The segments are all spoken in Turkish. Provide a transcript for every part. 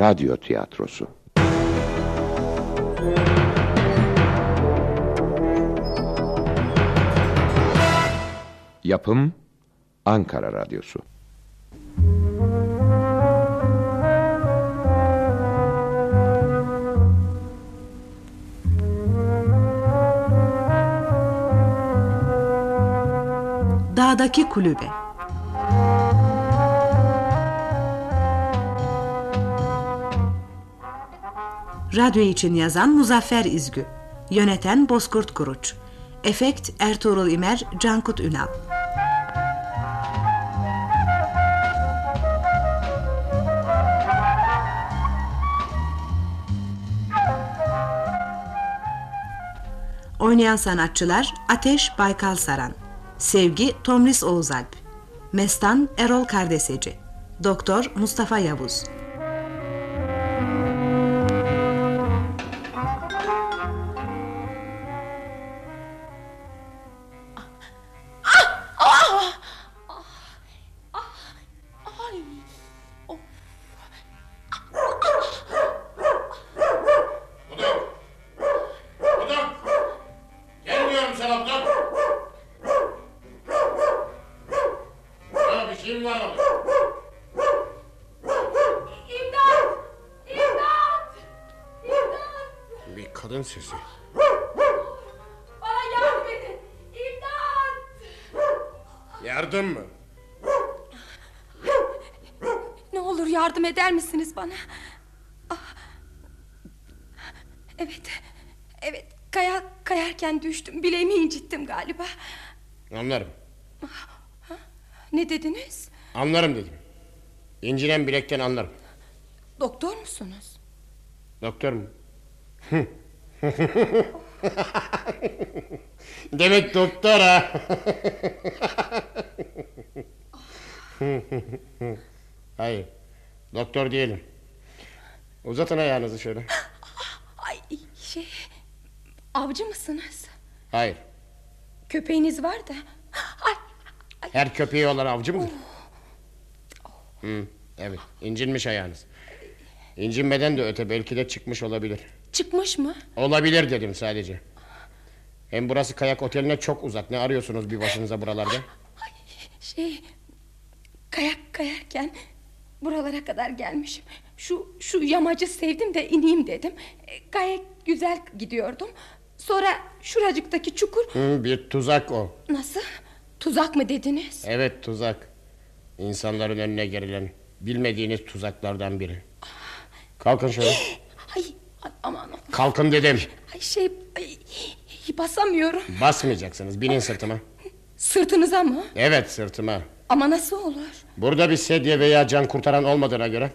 radyo tiyatrosu. Yapım Ankara Radyosu. Dağdaki Kulübe Radyo için yazan Muzaffer İzgü. Yöneten Bozkurt Kuruç. Efekt Ertuğrul İmer Cankut Ünal. Oynayan sanatçılar Ateş Baykal Saran Sevgi Tomris Oğuzalp Mestan Erol Kardeseci Doktor Mustafa Yavuz eder misiniz bana? Ah. Evet. Evet. Kaya, kayarken düştüm. Bileğimi incittim galiba. Anlarım. Ne dediniz? Anlarım dedim. İncinen bilekten anlarım. Doktor musunuz? Doktor mu? Demek doktor ha. Hayır. Doktor değilim. Uzatın ayağınızı şöyle. Ay şey... Avcı mısınız? Hayır. Köpeğiniz var da. Ay, ay, Her köpeği olan avcı mıdır? Hı, evet. incinmiş ayağınız. İncinmeden de öte belki de çıkmış olabilir. çıkmış mı? Olabilir dedim sadece. Hem burası kayak oteline çok uzak. Ne arıyorsunuz bir başınıza buralarda? Ay, şey... Kayak kayarken buralara kadar gelmişim. Şu şu yamacı sevdim de ineyim dedim. E, gayet güzel gidiyordum. Sonra şuracıktaki çukur Hı, bir tuzak o. nasıl? Tuzak mı dediniz? Evet tuzak. İnsanların önüne gerilen bilmediğiniz tuzaklardan biri. Kalkın şöyle. Ay, ay aman Kalkın dedim. ay şey ay, basamıyorum. Basmayacaksınız. Binin sırtıma. Sırtınıza mı? Evet sırtıma. Ama nasıl olur? Burada bir sedye veya can kurtaran olmadığına göre.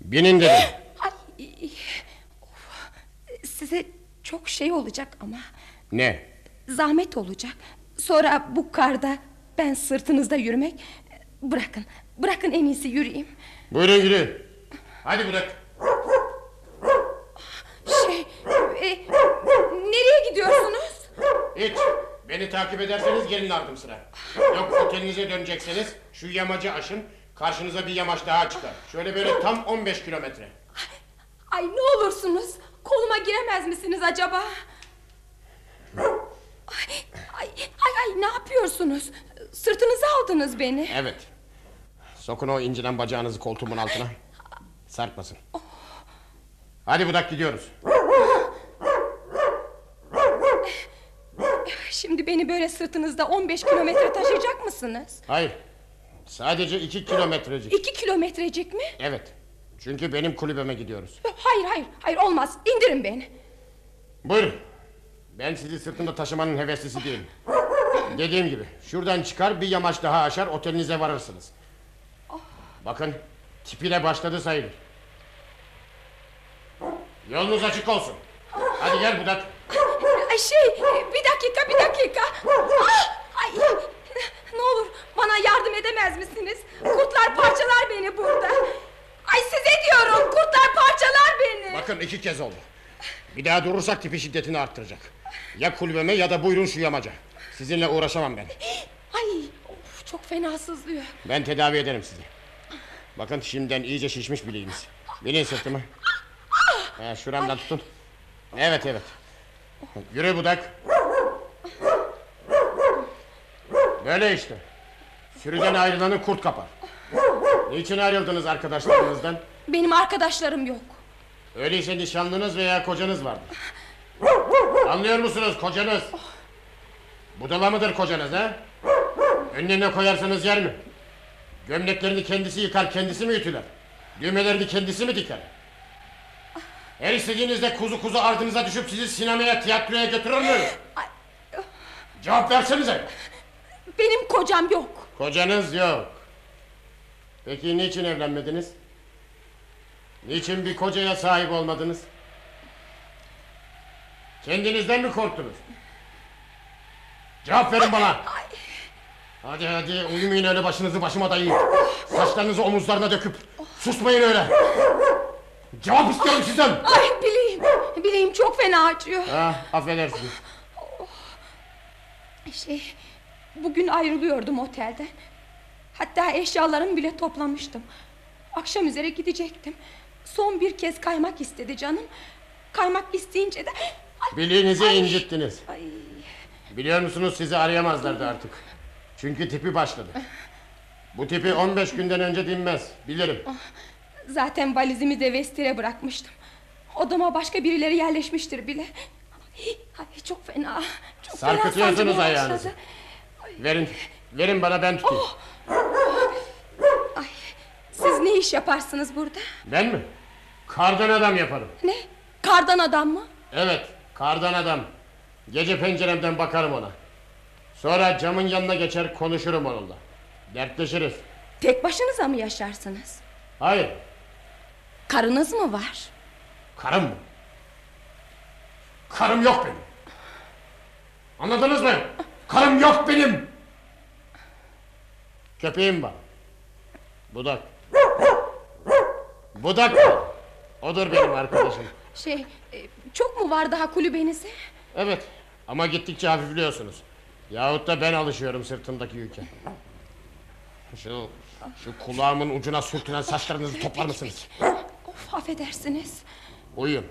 Binin dedim. Ay, of. size çok şey olacak ama Ne? zahmet olacak. Sonra bu karda ben sırtınızda yürümek bırakın. Bırakın en iyisi yürüyeyim. Buyurun yürü. Hadi bırak. Şey, e, nereye gidiyorsunuz? Hiç. Beni takip ederseniz gelin ardım sıra. Yok otelinize dönecekseniz şu yamacı aşın. Karşınıza bir yamaç daha çıkar. Şöyle böyle tam 15 kilometre. Ay ne olursunuz, koluma giremez misiniz acaba? Ay, ay, ay, ay ne yapıyorsunuz? Sırtınıza aldınız beni. Evet. Sokun o incinen bacağınızı koltuğumun altına. Sarkmasın. Hadi budak gidiyoruz. Şimdi beni böyle sırtınızda 15 kilometre taşıyacak mısınız? Hayır. Sadece iki kilometrecik. İki kilometrecik mi? Evet. Çünkü benim kulübeme gidiyoruz. Hayır hayır hayır olmaz indirin beni. Buyurun. Ben sizi sırtımda taşımanın heveslisi değilim. Dediğim gibi şuradan çıkar bir yamaç daha aşar otelinize varırsınız. Bakın tipiyle başladı sayılır. Yolunuz açık olsun. Hadi gel budak. Şey bir dakika bir dakika. Ah, ay, ne olur bana yardım edemez misiniz? Kurtlar parçalar beni burada. Ay size diyorum kurtlar parçalar beni. Bakın iki kez oldu. Bir daha durursak tipi şiddetini arttıracak. Ya kulübeme ya da buyurun şu yamaca. Sizinle uğraşamam ben. Ay of, çok fena sızlıyor. Ben tedavi ederim sizi. Bakın şimdiden iyice şişmiş bileğiniz. Binin sırtıma. Ha, şuramdan tutun. Evet evet. Yürü budak. Böyle işte. Sürüden ayrılanı kurt kapar. Niçin ayrıldınız arkadaşlarınızdan? Benim arkadaşlarım yok. Öyleyse nişanlınız veya kocanız vardır. Anlıyor musunuz kocanız? Budala mıdır kocanız ha? Önüne koyarsanız yer mi? Gömleklerini kendisi yıkar kendisi mi ütüler? Düğmelerini kendisi mi diker? Her istediğinizde kuzu kuzu ardınıza düşüp sizi sinemaya tiyatroya götürür mü? Cevap versenize. Benim kocam yok. Kocanız yok. Peki niçin evlenmediniz? Niçin bir kocaya sahip olmadınız? Kendinizden mi korktunuz? Cevap verin bana. Hadi hadi uyumayın öyle başınızı başıma dayayın. Saçlarınızı omuzlarına döküp susmayın öyle. Cevap istiyorum sizden. Ay bileğim. Bileğim çok fena acıyor. Ha, affedersiniz. Şey, bugün ayrılıyordum otelden. Hatta eşyalarımı bile toplamıştım. Akşam üzere gidecektim. Son bir kez kaymak istedi canım. Kaymak isteyince de... Ay, Bileğinizi ay, incittiniz. Ay, Biliyor musunuz sizi arayamazlardı artık. Çünkü tipi başladı. Bu tipi 15 günden önce dinmez. Bilirim. Zaten valizimi de vestire bırakmıştım. Odama başka birileri yerleşmiştir bile. Ay, çok fena. Çok fena Sarkıtıyorsunuz sancımaya ayağınızı. başladı. Verin, verin bana ben tutayım. Ay, siz ne iş yaparsınız burada? Ben mi? Kardan adam yaparım. Ne? Kardan adam mı? Evet, kardan adam. Gece penceremden bakarım ona. Sonra camın yanına geçer konuşurum onunla. Dertleşiriz. Tek başınıza mı yaşarsınız? Hayır, Karınız mı var? karım mı? Karım yok benim. Anladınız mı? Karım yok benim. Köpeğim var. Budak. Budak var. Odur benim arkadaşım. Şey, e, çok mu var daha kulübenize? Evet ama gittikçe hafifliyorsunuz. Yahut da ben alışıyorum sırtımdaki yüke. Şu, şu kulağımın ucuna sürtünen saçlarınızı toplar mısınız? Affedersiniz. Uyuyun.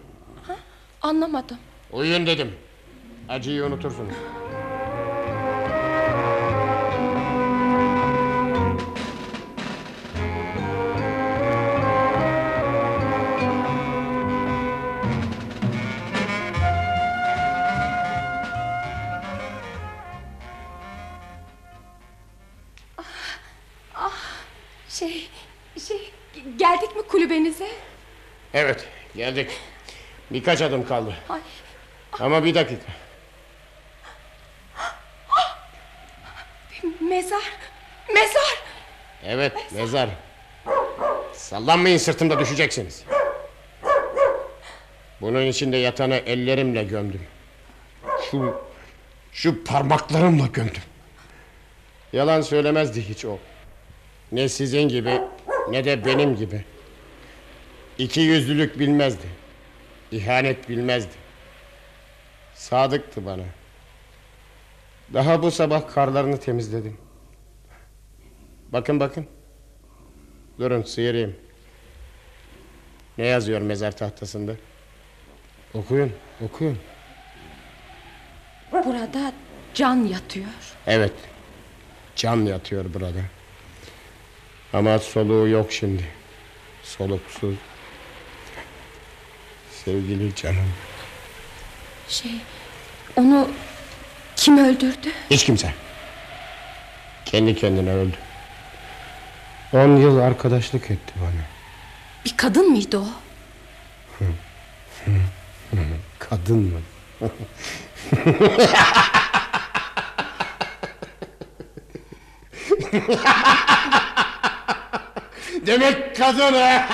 Anlamadım. Uyuyun dedim. Acıyı unutursunuz. Şey, şey geldik mi kulübenize? Evet geldik. Birkaç adım kaldı. Ay, Ama bir dakika. mezar, mezar. Evet mezar. Sallanmayın sırtımda düşeceksiniz. Bunun içinde yatanı ellerimle gömdüm. Şu, şu parmaklarımla gömdüm. Yalan söylemezdi hiç o. Ne sizin gibi ne de benim gibi. İki yüzlülük bilmezdi. İhanet bilmezdi. Sadıktı bana. Daha bu sabah karlarını temizledim. Bakın bakın. Durun sıyırayım. Ne yazıyor mezar tahtasında? Okuyun, okuyun. Burada can yatıyor. Evet. Can yatıyor burada. Ama soluğu yok şimdi. Soluksuz. Sevgili canım. Şey, onu kim öldürdü? Hiç kimse. Kendi kendine öldü. On yıl arkadaşlık etti bana. Bir kadın mıydı o? Kadın mı? Demek kadın ha?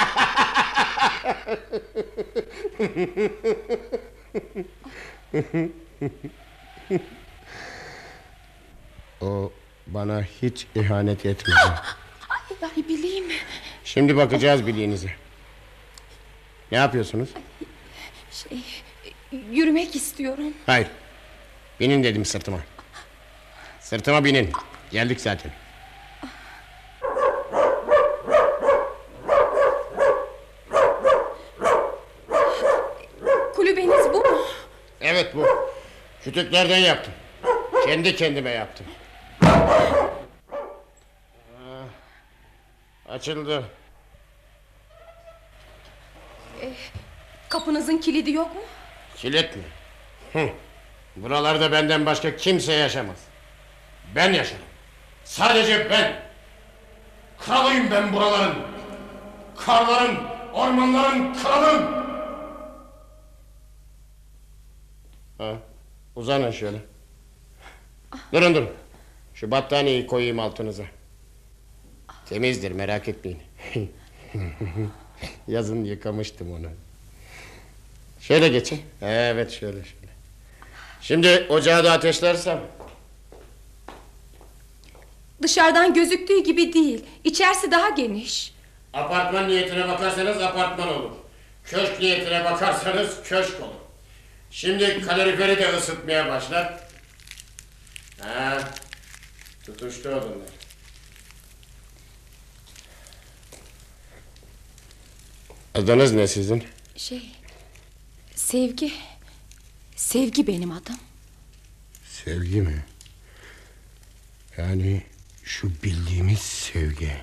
o bana hiç ihanet etmedi. Ay, ay bileyim. Şimdi bakacağız bileğinize. Ne yapıyorsunuz? Şey, yürümek istiyorum. Hayır. Binin dedim sırtıma. Sırtıma binin. Geldik zaten. kulübeniz bu mu? Evet bu. Kütüklerden yaptım. Kendi kendime yaptım. Ah, Açıldı. Kapınızın kilidi yok mu? Kilit mi? Hı. Buralarda benden başka kimse yaşamaz. Ben yaşarım. Sadece ben. Kralıyım ben buraların. Karların, ormanların kralıyım. Ha, uzanın şöyle. Durun durun. Şu battaniyeyi koyayım altınıza. Temizdir merak etmeyin. Yazın yıkamıştım onu. Şöyle geçin. Evet şöyle şöyle. Şimdi ocağı da ateşlersem. Dışarıdan gözüktüğü gibi değil. İçerisi daha geniş. Apartman niyetine bakarsanız apartman olur. Köşk niyetine bakarsanız köşk olur. Şimdi kaloriferi de ısıtmaya başlar. Ha, tutuştu odunlar. Adınız ne sizin? Şey... Sevgi... Sevgi benim adım. Sevgi mi? Yani şu bildiğimiz sevgi.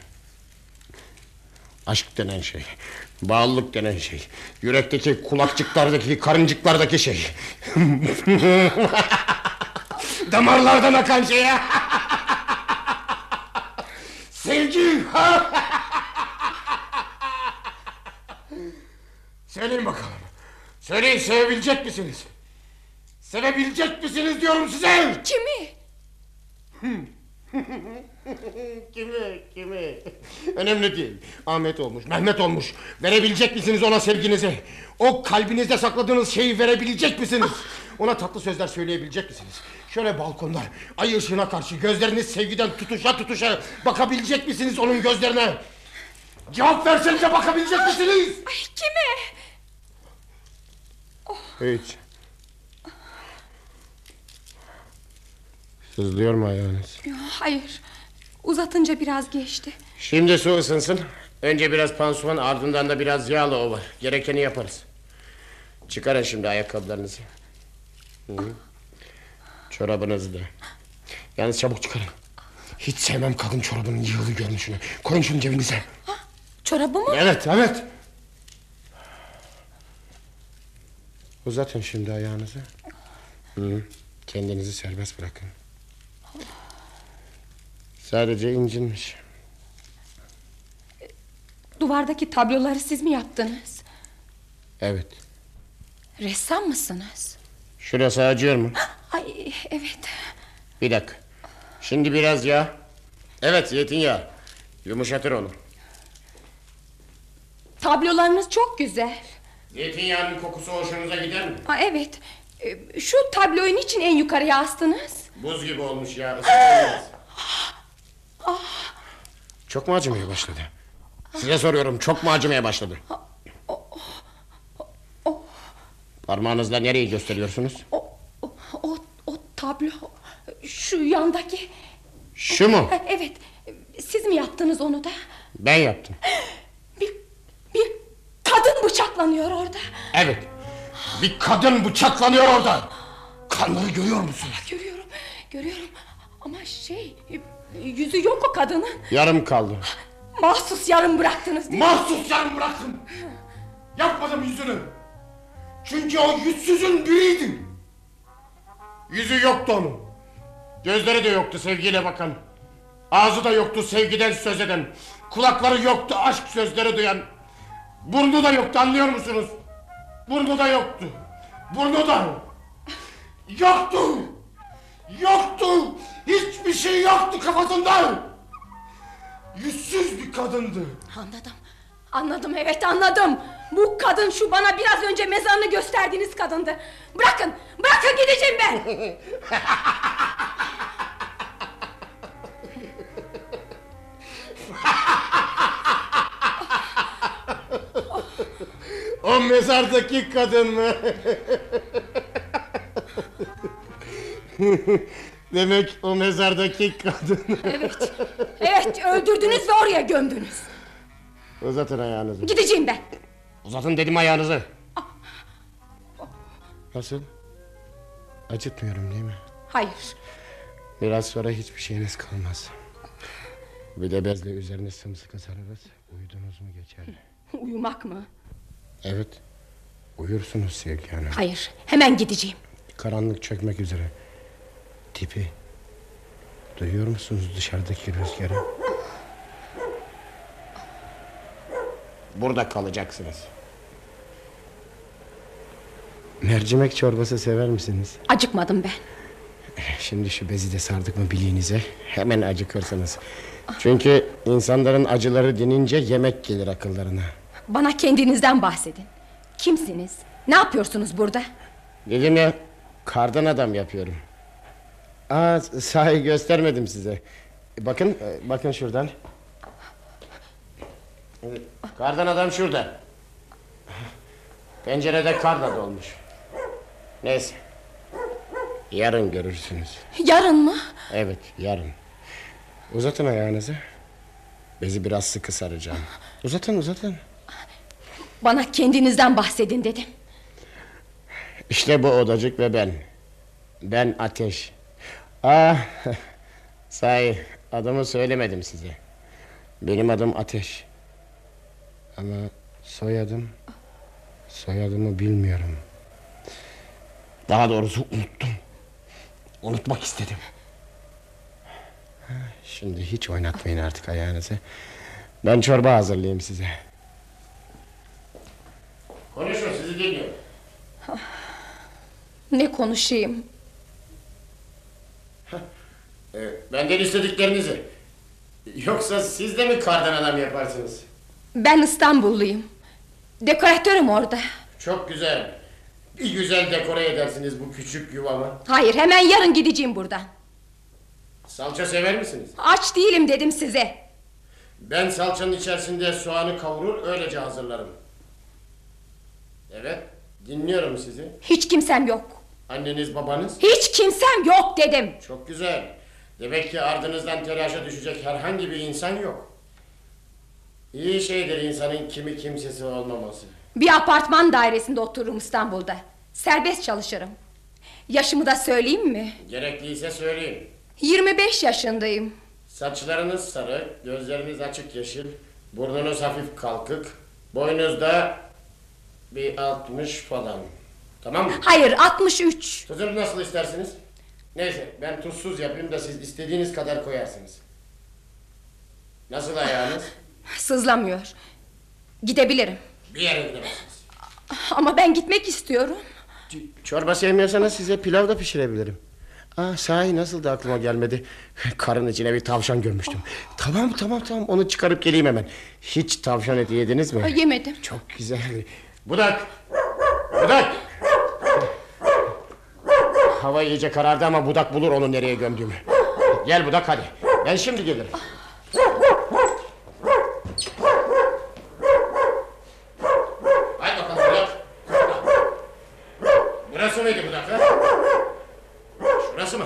Aşk denen şey. Bağlılık denen şey. Yürekteki kulakçıklardaki karıncıklardaki şey. Damarlardan akan şey. Sevgi. Söyleyin bakalım. Söyleyin sevebilecek misiniz? Sevebilecek misiniz diyorum size. Kimi? Kimi, kimi? Önemli değil. Ahmet olmuş, Mehmet olmuş. Verebilecek misiniz ona sevginizi? O kalbinizde sakladığınız şeyi verebilecek misiniz? Ona tatlı sözler söyleyebilecek misiniz? Şöyle balkonda ay ışığına karşı gözleriniz sevgiden tutuşa tutuşa bakabilecek misiniz onun gözlerine? Cevap versenize bakabilecek misiniz? Ay kime? Hiç. Sızlıyor mu ayağınız? Yo, Hayır. Uzatınca biraz geçti. Şimdi su ısınsın. Önce biraz pansuman ardından da biraz yağlı ova. Gerekeni yaparız. Çıkarın şimdi ayakkabılarınızı. Hı. Çorabınızı da. Yalnız çabuk çıkarın. Hiç sevmem kadın çorabının yığılı görünüşünü. Koyun şunu cebinize. Çorabı mı? Evet evet. Uzatın şimdi ayağınızı. Hı. Kendinizi serbest bırakın. Sadece incinmiş. Duvardaki tabloları siz mi yaptınız? Evet. Ressam mısınız? Şurası acıyor mu? Ay evet. Bir dakika. Şimdi biraz yağ. Evet zeytinyağı. Yumuşatır onu. Tablolarınız çok güzel. Zeytinyağının kokusu hoşunuza gider mi? Ha, evet. Ee, Şu tabloyu niçin en yukarıya astınız? Buz gibi olmuş ya. ısıtın Çok mu acımaya başladı? Size soruyorum çok mu acımaya başladı? Parmağınızla nereyi gösteriyorsunuz? O, o, o, o tablo şu yandaki. Şu mu? Ha, Evet. Siz mi yaptınız onu da? Ben yaptım. Bir, bir kadın bıçaklanıyor orada. Evet. Bir kadın bıçaklanıyor orada. Kanları görüyor musunuz? Görüyorum, görüyorum. Ama şey, yüzü yok o kadının. Yarım kaldı. Mahsus yarım bıraktınız değil mi? Mahsus yarım bıraktım. Yapmadım yüzünü. Çünkü o yüzsüzün biriydi. Yüzü yoktu onun. Gözleri de yoktu sevgiyle bakan. Ağzı da yoktu sevgiden söz eden. Kulakları yoktu aşk sözleri duyan. Burnu da yoktu anlıyor musunuz? Burnu da yoktu. Burnu da. Yoktu. Yoktu. Hiçbir şey yoktu kafasında. Yüzsüz bir kadındı. Anladım. Anladım evet anladım. Bu kadın şu bana biraz önce mezarını gösterdiğiniz kadındı. Bırakın, bırakın gideceğim ben. O mezardaki kadın mı? Demek o mezardaki kadın. Evet, evet öldürdünüz ve oraya gömdünüz. Uzatın ayağınızı. Gideceğim ben. Uzatın dedim ayağınızı. Nasıl? Acıtmıyorum değil mi? Hayır. Biraz sonra hiçbir şeyiniz kalmaz. Bir de bezle üzerine sımsıkı sararız. Uyudunuz mu geçer. Uyumak mı? Evet. Uyursunuz Sevgi Hanım. Hayır. Hemen gideceğim. Karanlık çökmek üzere. Tipi. Duyuyor musunuz dışarıdaki rüzgarı? Burada kalacaksınız. Mercimek çorbası sever misiniz? Acıkmadım ben. Şimdi şu bezi de sardık mı bileğinize hemen acıkırsınız. Çünkü insanların acıları dinince yemek gelir akıllarına. Bana kendinizden bahsedin. Kimsiniz? Ne yapıyorsunuz burada? Dedim ya kardan adam yapıyorum. Aa sahi göstermedim size. Bakın e, bakın şuradan. Kardan adam şurada. Pencerede karla dolmuş. Neyse. Yarın görürsünüz. Yarın mı? Evet yarın. Uzatın ayağınızı. Bezi biraz sıkı saracağım. Uzatın uzatın. Bana kendinizden bahsedin dedim. İşte bu odacık ve ben. Ben Ateş. Ah, sahi adımı söylemedim size. Benim adım Ateş. Ama soyadım, soyadımı bilmiyorum. Daha doğrusu unuttum. Unutmak istedim. Şimdi hiç oynatmayın artık ayağınızı. Ben çorba hazırlayayım size. Konuşun sizi dinliyorum. Ne konuşayım? Ee, benden istediklerinizi. Yoksa siz de mi kardan adam yaparsınız? Ben İstanbulluyum. Dekoratörüm orada. Çok güzel. Bir güzel dekore edersiniz bu küçük yuvamı. Hayır hemen yarın gideceğim buradan. Salça sever misiniz? Aç değilim dedim size. Ben salçanın içerisinde soğanı kavurur öylece hazırlarım. Evet dinliyorum sizi. Hiç kimsem yok. Anneniz babanız? Hiç kimsem yok dedim. Çok güzel. Demek ki ardınızdan telaşa düşecek herhangi bir insan yok. İyi şeydir insanın kimi kimsesi olmaması. Bir apartman dairesinde otururum İstanbul'da. Serbest çalışırım. Yaşımı da söyleyeyim mi? Gerekliyse söyleyin. 25 yaşındayım. Saçlarınız sarı, gözleriniz açık yeşil, burnunuz hafif kalkık, boynuzda bir 60 falan. Tamam mı? Hayır 63. Tuzunu nasıl istersiniz? Neyse ben tuzsuz yapayım da siz istediğiniz kadar koyarsınız. Nasıl ayağınız? Sızlamıyor. Gidebilirim. Bir yere gidemezsiniz. Ama ben gitmek istiyorum. Çorba sevmiyorsanız size pilav da pişirebilirim. Aa, sahi nasıl da aklıma gelmedi. Karın içine bir tavşan gömmüştüm. Tamam tamam tamam onu çıkarıp geleyim hemen. Hiç tavşan eti yediniz mi? Yemedim. Çok güzel. Budak. Budak. Hava iyice karardı ama budak bulur onu nereye gömdüğümü. Gel budak hadi. Ben şimdi gelirim. Hadi bakalım budak. Burası mıydı budak ha? Şurası mı?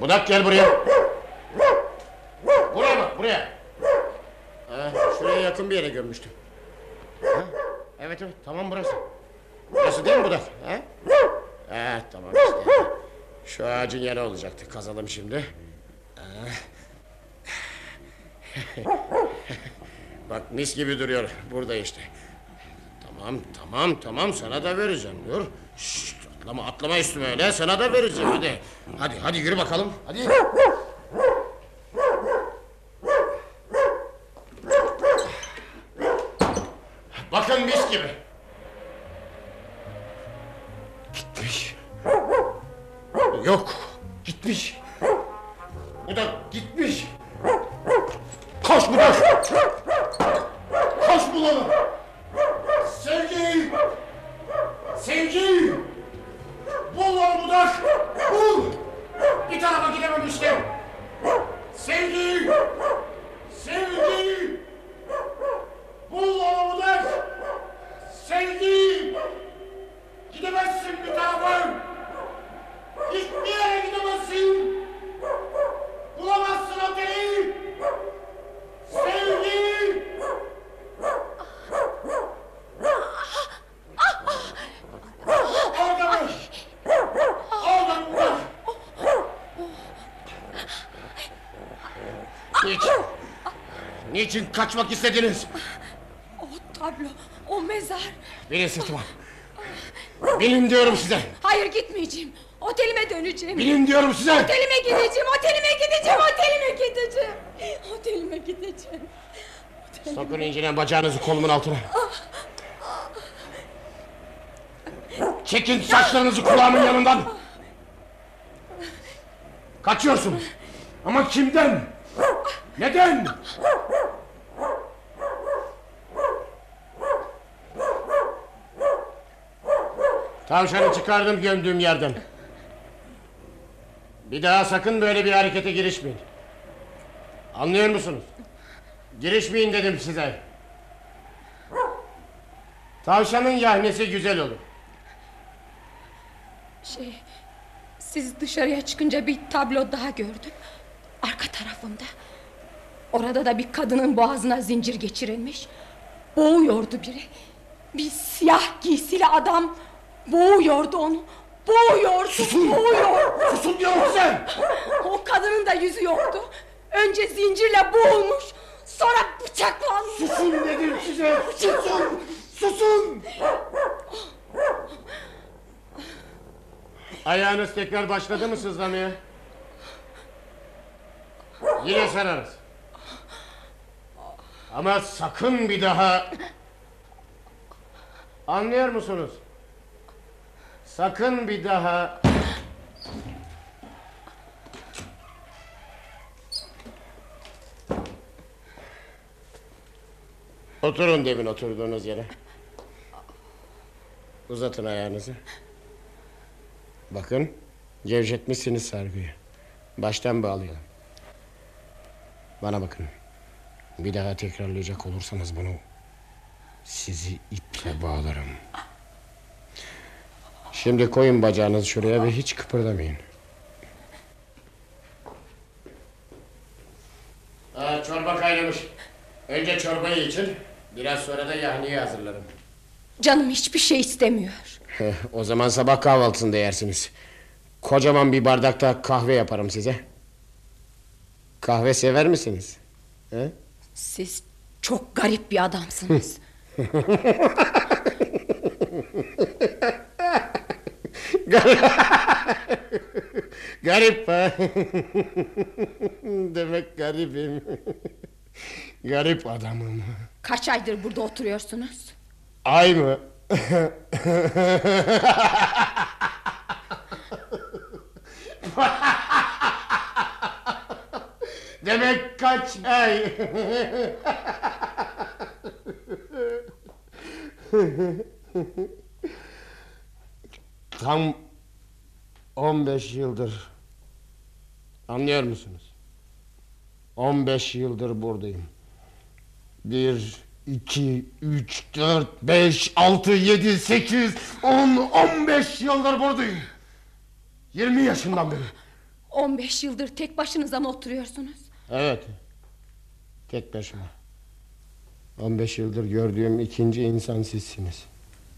Budak gel buraya. Buraya bak buraya. Ha, şuraya yakın bir yere gömmüştüm. Ha? Evet evet tamam burası. Burası değil mi Budak? Ha? Evet tamam işte. Şu ağacın yanı olacaktı. Kazalım şimdi. Ha. Bak mis gibi duruyor. Burada işte. Tamam tamam tamam sana da vereceğim. Dur. Şşt, atlama atlama üstüme öyle. Sana da vereceğim hadi. Hadi hadi yürü bakalım. Hadi. Bakın mis gibi. Yok. Gitmiş. Bu da gitmiş. Koş bu da. Koş bulalım. Sevgi. Sevgi. Bul onu budak. Bul. Bir tarafa gidememiştim. Sevgi. Sevgi. Bul onu budak. Sevgi. Gidemezsin bir tarafa. Hiçbir yere gidemezsin. Bulamazsın oteli. Sevgi. Niçin kaçmak istediniz? O tablo, o mezar. Binin sırtıma. Binin diyorum size. Hayır gitmeyeceğim. Otelime döneceğim. Binin diyorum size. Otelime gideceğim, otelime gideceğim, otelime gideceğim. Otelime gideceğim. Sokun incinen bacağınızı kolumun altına. Çekin saçlarınızı kulağımın yanından. Kaçıyorsun. Ama kimden? Neden? Tavşanı çıkardım gömdüğüm yerden. Bir daha sakın böyle bir harekete girişmeyin. Anlıyor musunuz? Girişmeyin dedim size. Tavşanın yahnesi güzel olur. Şey, siz dışarıya çıkınca bir tablo daha gördüm. Arka tarafımda. Orada da bir kadının boğazına zincir geçirilmiş. Boğuyordu biri. Bir siyah giysili adam boğuyordu onu. Boğuyordu, boğuyor. Susun diyorum size! O kadının da yüzü yoktu. Önce zincirle boğulmuş, sonra bıçaklanmış. Susun dedim size! Susun! Susun! Ayağınız tekrar başladı mı sızlamaya? Yine sararız. Ama sakın bir daha... Anlıyor musunuz? Sakın bir daha... Oturun demin oturduğunuz yere. Uzatın ayağınızı. Bakın gevşetmişsiniz sargıyı. Baştan bağlayalım. Bana bakın. Bir daha tekrarlayacak olursanız bunu sizi iple bağlarım. Şimdi koyun bacağınızı şuraya ve hiç kıpırdamayın. Aa, çorba kaynamış. Önce çorbayı için, biraz sonra da yahniyi hazırlarım. Canım hiçbir şey istemiyor. Heh, o zaman sabah kahvaltısında yersiniz. Kocaman bir bardakta kahve yaparım size. Kahve sever misiniz? He? Siz çok garip bir adamsınız. Garip ha. Demek garibim. Garip adamım. Kaç aydır burada oturuyorsunuz? Ay mı? Demek kaç ay? Tam 15 yıldır. Anlıyor musunuz? 15 yıldır buradayım. Bir, iki, üç, dört, beş, altı, yedi, sekiz, on, on beş yıldır buradayım. 20 yaşından beri. 15 yıldır tek başınıza mı oturuyorsunuz? Evet. Tek başıma. 15 yıldır gördüğüm ikinci insan sizsiniz.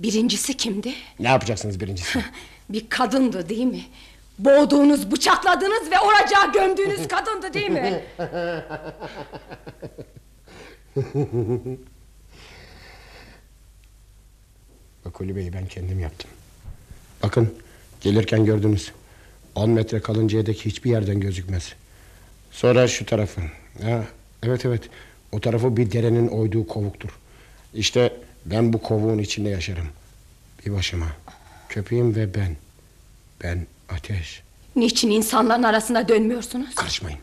Birincisi kimdi? Ne yapacaksınız birincisi? Bir kadındı değil mi? Boğduğunuz, bıçakladığınız ve oracağa gömdüğünüz kadındı değil mi? Bak kulübeyi ben kendim yaptım. Bakın gelirken gördünüz. 10 metre kalıncaya dek hiçbir yerden gözükmez. Sonra şu tarafı. Ha, evet evet. O tarafı bir derenin oyduğu kovuktur. İşte ben bu kovuğun içinde yaşarım. Bir başıma. Köpeğim ve ben. Ben ateş. Niçin insanların arasına dönmüyorsunuz? Karışmayın.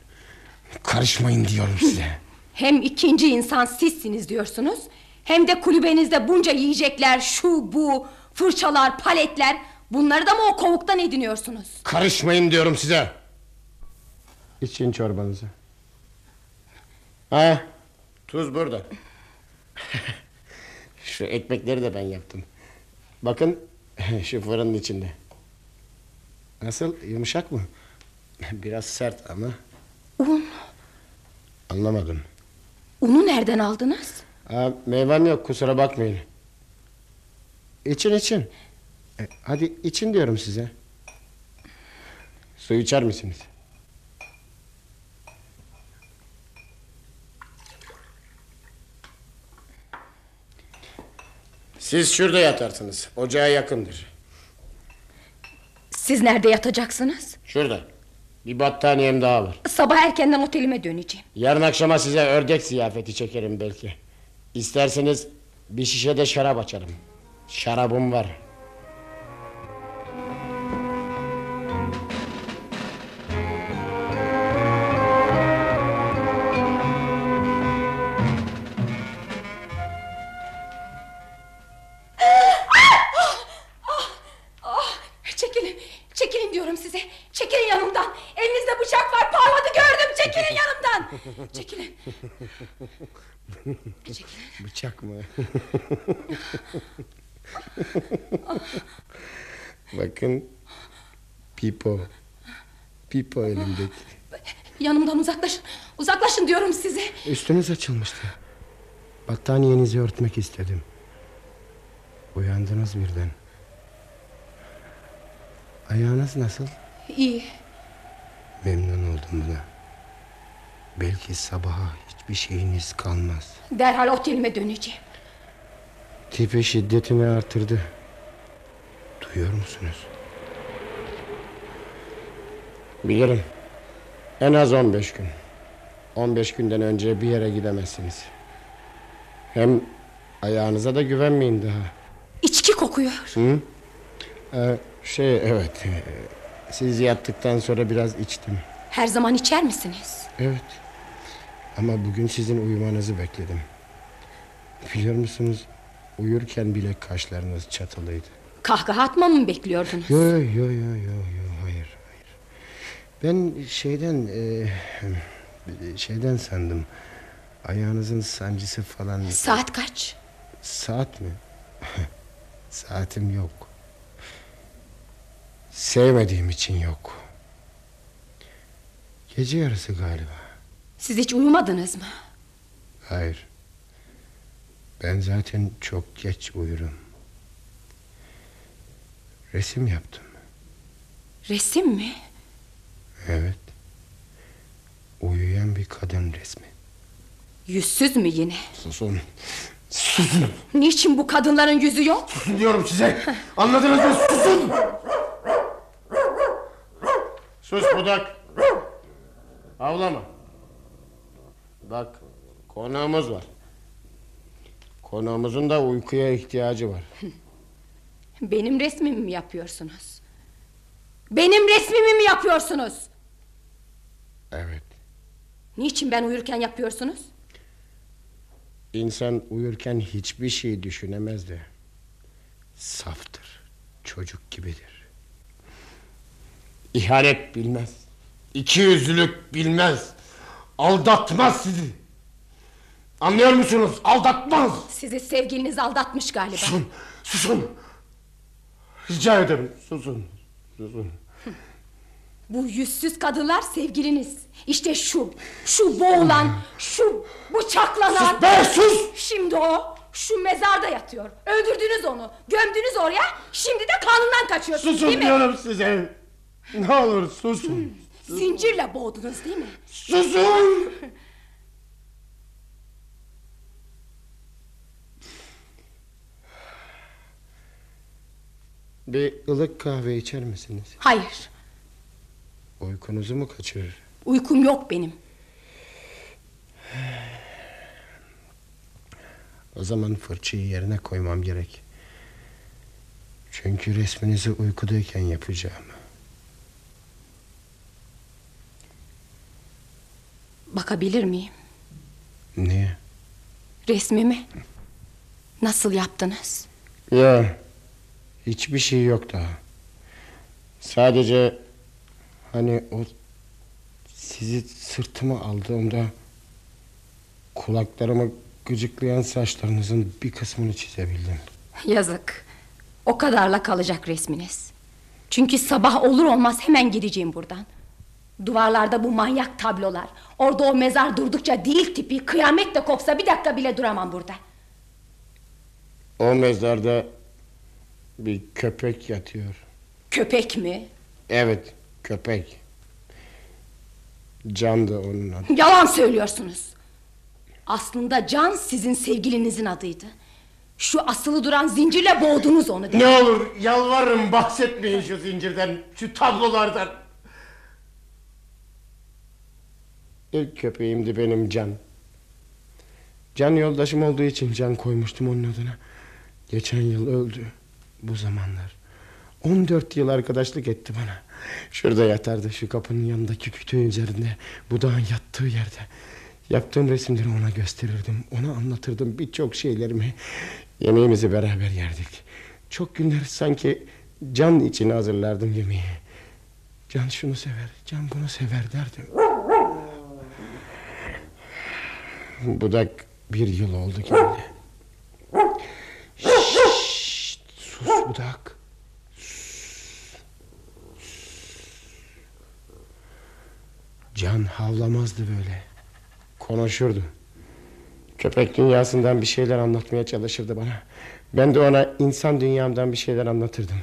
Karışmayın diyorum size. Hem ikinci insan sizsiniz diyorsunuz... ...hem de kulübenizde bunca yiyecekler, şu bu, fırçalar, paletler... ...bunları da mı o kovuktan ediniyorsunuz? Karışmayın diyorum size. İçin çorbanızı. Ha, tuz burada. Şu ekmekleri de ben yaptım. Bakın şu fırının içinde. Nasıl yumuşak mı? Biraz sert ama. Un, Anlamadım. unu nereden aldınız? Ha, meyvem yok kusura bakmayın. İçin için. E, hadi için diyorum size. Su içer misiniz? Siz şurada yatarsınız. Ocağa yakındır. Siz nerede yatacaksınız? Şurada. Bir battaniyem daha var. Sabah erkenden otelime döneceğim. Yarın akşama size ördek ziyafeti çekerim belki. İsterseniz bir şişe de şarap açarım. Şarabım var. Pipo. Pipo elimdeki. Yanımdan uzaklaşın. Uzaklaşın diyorum size. Üstünüz açılmıştı. Battaniyenizi örtmek istedim. Uyandınız birden. Ayağınız nasıl? İyi. Memnun oldum buna. Belki sabaha hiçbir şeyiniz kalmaz. Derhal otelime döneceğim. Tipi şiddetini artırdı. Duyuyor musunuz? Bilirim. En az 15 gün. 15 günden önce bir yere gidemezsiniz. Hem ayağınıza da güvenmeyin daha. İçki kokuyor. Hı? Ee, şey evet. Siz yattıktan sonra biraz içtim. Her zaman içer misiniz? Evet. Ama bugün sizin uyumanızı bekledim. Biliyor musunuz? Uyurken bile kaşlarınız çatılıydı. Kahkaha atmamı mı bekliyordunuz? Yo yo yo yo yo. Ben şeyden e, şeyden sandım. Ayağınızın sancısı falan. Saat kaç? Saat mi? Saatim yok. Sevmediğim için yok. Gece yarısı galiba. Siz hiç uyumadınız mı? Hayır. Ben zaten çok geç uyurum. Resim yaptım. Resim mi? Evet. Uyuyan bir kadın resmi. Yüzsüz mü yine? Susun. Susun. Niçin bu kadınların yüzü yok? Susun diyorum size. Anladınız mı? Susun. Sus budak. Avlama. Bak konuğumuz var. Konuğumuzun da uykuya ihtiyacı var. Benim resmimi mi yapıyorsunuz? Benim resmimi mi yapıyorsunuz? Evet. Niçin ben uyurken yapıyorsunuz? İnsan uyurken hiçbir şey düşünemez de. Saftır. Çocuk gibidir. İhanet bilmez. İki yüzlülük bilmez. Aldatmaz sizi. Anlıyor musunuz? Aldatmaz. Sizi sevgiliniz aldatmış galiba. Susun. Susun. Rica ederim. Susun. Susun. Bu yüzsüz kadınlar sevgiliniz. İşte şu, şu boğulan, şu bıçaklanan. Sus be sus. Şimdi o şu mezarda yatıyor. Öldürdünüz onu. Gömdünüz oraya. Şimdi de kanından kaçıyorsunuz Susun değil mi? diyorum size. Ne olur susun. Zincirle boğdunuz değil mi? Susun. Bir ılık kahve içer misiniz? Hayır. Uykunuzu mu kaçırır? Uykum yok benim. O zaman fırçayı yerine koymam gerek. Çünkü resminizi uykudayken yapacağım. Bakabilir miyim? Niye? Resmimi. Nasıl yaptınız? Ya hiçbir şey yok daha. Sadece hani o sizi sırtıma aldığımda kulaklarımı gıcıklayan saçlarınızın bir kısmını çizebildim. Yazık. O kadarla kalacak resminiz. Çünkü sabah olur olmaz hemen gideceğim buradan. Duvarlarda bu manyak tablolar. Orada o mezar durdukça değil tipi kıyamet de kopsa bir dakika bile duramam burada. O mezarda bir köpek yatıyor. Köpek mi? Evet köpek. Can da onun adı. Yalan söylüyorsunuz. Aslında Can sizin sevgilinizin adıydı. Şu asılı duran zincirle boğdunuz onu de. Ne olur yalvarırım bahsetmeyin şu zincirden, şu tablolardan. İlk köpeğimdi benim Can. Can yoldaşım olduğu için Can koymuştum onun adına. Geçen yıl öldü. Bu zamanlar. 14 yıl arkadaşlık etti bana. Şurada yatardı şu kapının yanındaki kütüğün üzerinde. Budağın yattığı yerde. Yaptığım resimleri ona gösterirdim. Ona anlatırdım birçok şeylerimi. Yemeğimizi beraber yerdik. Çok günler sanki Can için hazırlardım yemeği. Can şunu sever, Can bunu sever derdim. Budak bir yıl oldu geldi. Şşşt, sus budak. Can havlamazdı böyle. Konuşurdu. Köpek dünyasından bir şeyler anlatmaya çalışırdı bana. Ben de ona insan dünyamdan bir şeyler anlatırdım.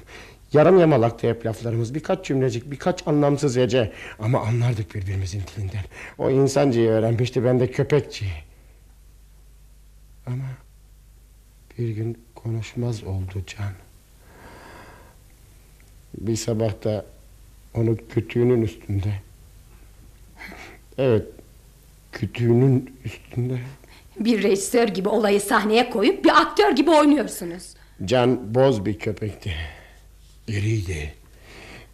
Yarım yamalaktı hep laflarımız. Birkaç cümlecik, birkaç anlamsız hece. Ama anlardık birbirimizin dilinden. O insancıyı öğrenmişti, ben de köpekçiyi. Ama bir gün konuşmaz oldu Can. Bir sabah da onu kütüğünün üstünde. Evet, kütüğünün üstünde. Bir rejisör gibi olayı sahneye koyup bir aktör gibi oynuyorsunuz. Can boz bir köpekti. İriydi.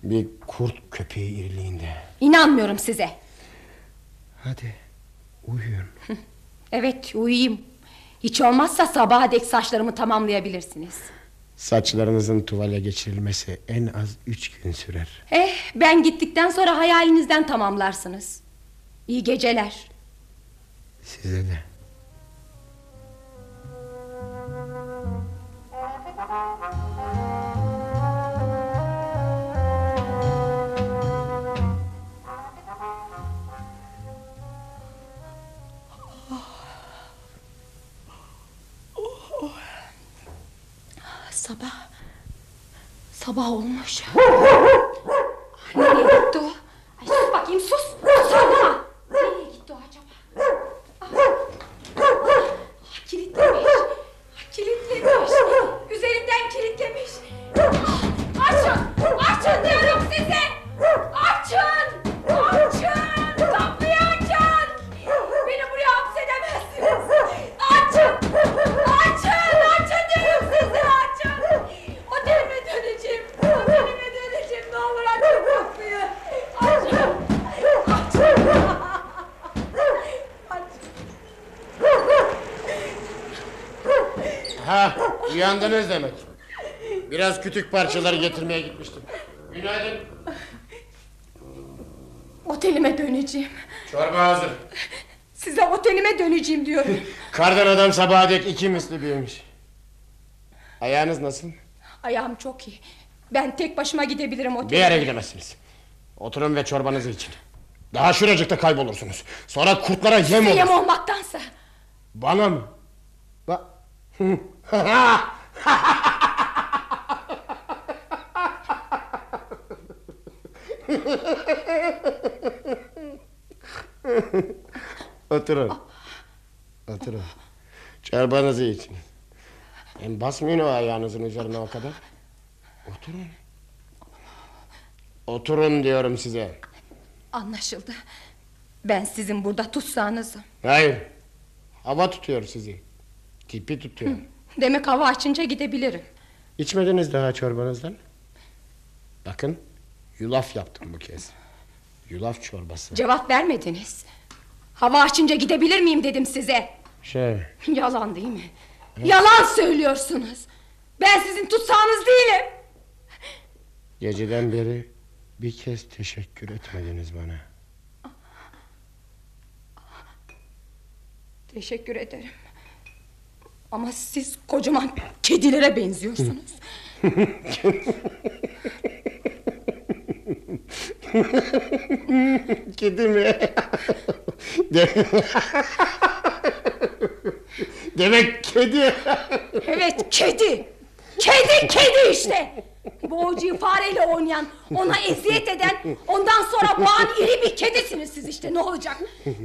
Bir kurt köpeği iriliğinde. İnanmıyorum size. Hadi uyuyun. Evet uyuyayım. Hiç olmazsa sabaha dek saçlarımı tamamlayabilirsiniz. Saçlarınızın tuvale geçirilmesi en az üç gün sürer. Eh ben gittikten sonra hayalinizden tamamlarsınız. İyi geceler. Size de. Sabah. Sabah olmuş. Uyandınız demek. Biraz kütük parçaları getirmeye gitmiştim. Günaydın. Otelime döneceğim. Çorba hazır. Size otelime döneceğim diyorum. Kardan adam sabaha dek iki misli büyümüş. Ayağınız nasıl? Ayağım çok iyi. Ben tek başıma gidebilirim Bir otele. yere gidemezsiniz. Oturun ve çorbanızı için. Daha şuracıkta kaybolursunuz. Sonra kurtlara yem olur. Yem olmaktansa. Bana mı? Ba Oturun. Oturun. Çorbanızı için. Hem basmayın o ayağınızın üzerine o kadar. Oturun. Oturun diyorum size. Anlaşıldı. Ben sizin burada tutsağınızım. Hayır. Hava tutuyor sizi. Tipi tutuyor. Demek hava açınca gidebilirim. İçmediniz daha çorbanızdan. Bakın yulaf yaptım bu kez. Yulaf çorbası. Cevap vermediniz. Hava açınca gidebilir miyim dedim size. Şey Yalan değil mi? Yalan söylüyorsunuz. Ben sizin tutsağınız değilim. geceden beri bir kez teşekkür etmediniz bana. Teşekkür ederim. Ama siz kocaman kedilere benziyorsunuz. Kedi mi? De- Demek kedi. Evet kedi. Kedi kedi işte. Boğucuyu fareyle oynayan, ona eziyet eden, ondan sonra boğan iri bir kedisiniz siz işte ne olacak?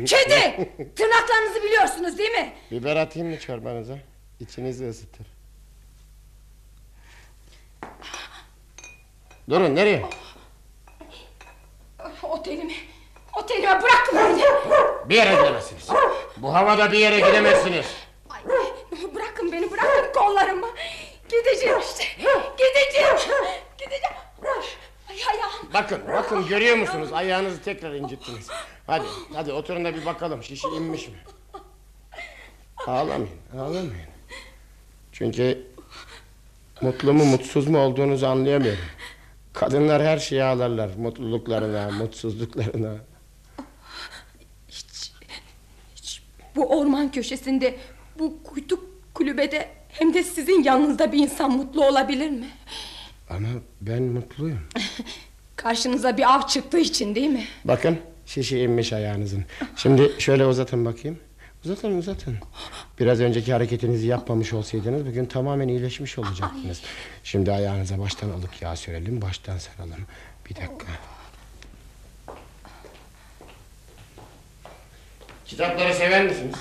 Kedi! Tırnaklarınızı biliyorsunuz değil mi? Biber atayım mı çorbanıza? İçinizi ısıtır. Durun nereye? Otelimi, otelime bırakın beni. Bir yere gidemezsiniz. Bu havada bir yere gidemezsiniz. Ay, bırakın beni, bırakın kollarımı. Gideceğim işte, gideceğim. Gideceğim. Ay ayağım. Bakın bakın görüyor musunuz ayağınızı tekrar incittiniz. Hadi hadi oturun da bir bakalım şişi inmiş mi? Ağlamayın ağlamayın. Çünkü mutlu mu mutsuz mu olduğunuzu anlayamıyorum. Kadınlar her şeye ağlarlar. Mutluluklarına, mutsuzluklarına. Hiç, hiç bu orman köşesinde, bu kuytu kulübede hem de sizin yanınızda bir insan mutlu olabilir mi? Ama ben mutluyum. Karşınıza bir av çıktığı için değil mi? Bakın şişi inmiş ayağınızın. Şimdi şöyle uzatın bakayım. Uzatın uzatın. Biraz önceki hareketinizi yapmamış olsaydınız bugün tamamen iyileşmiş olacaktınız. Şimdi ayağınıza baştan alıp yağ sürelim, baştan saralım. Bir dakika. Kitapları sever misiniz?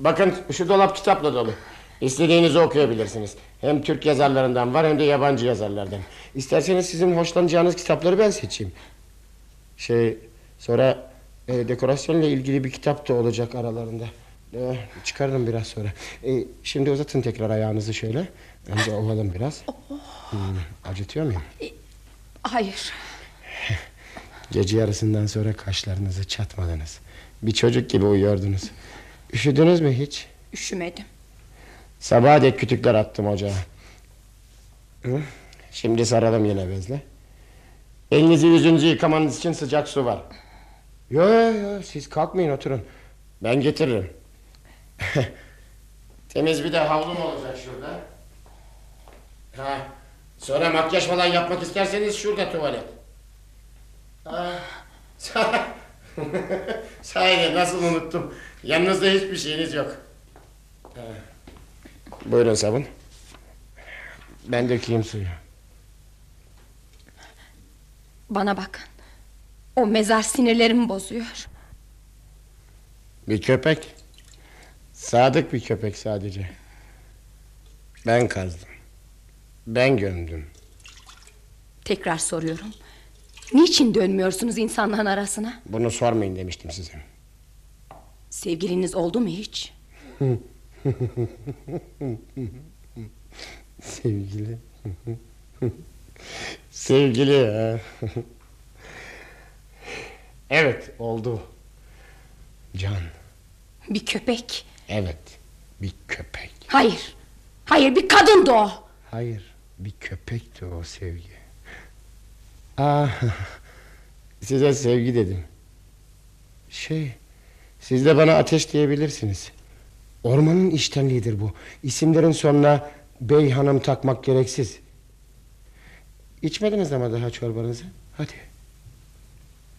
Bakın şu dolap kitapla dolu. İstediğinizi okuyabilirsiniz. Hem Türk yazarlarından var hem de yabancı yazarlardan. İsterseniz sizin hoşlanacağınız kitapları ben seçeyim. Şey sonra e, dekorasyonla ilgili bir kitap da olacak aralarında. E, çıkarırım biraz sonra. E, şimdi uzatın tekrar ayağınızı şöyle. Önce ovalım biraz. Hmm, acıtıyor muyum? Hayır. Gece yarısından sonra kaşlarınızı çatmadınız. Bir çocuk gibi uyuyordunuz. Üşüdünüz mü hiç? Üşümedim. Sabaha dek kütükler attım ocağa. Hı? Şimdi saralım yine bezle. Elinizi yüzünüzü yıkamanız için sıcak su var. Yo yo siz kalkmayın oturun. Ben getiririm. Temiz bir de havlum olacak şurada. Ha, sonra makyaj falan yapmak isterseniz şurada tuvalet. Ha, sa- Sahi nasıl unuttum. Yanınızda hiçbir şeyiniz yok. Ha. Buyurun sabun. Ben dökeyim suyu. Bana bakın. O mezar sinirlerimi bozuyor. Bir köpek. Sadık bir köpek sadece. Ben kazdım. Ben gömdüm. Tekrar soruyorum. Niçin dönmüyorsunuz insanların arasına? Bunu sormayın demiştim size. Sevgiliniz oldu mu hiç? Sevgili. Sevgili ha. evet oldu. Can. Bir köpek. Evet. Bir köpek. Hayır. Hayır bir kadındı o. Hayır, bir köpekti o sevgi. Aa, size sevgi dedim. Şey, siz de bana ateş diyebilirsiniz. Ormanın iştenliğidir bu. İsimlerin sonuna bey hanım takmak gereksiz. İçmediniz ama daha çorbanızı. Hadi.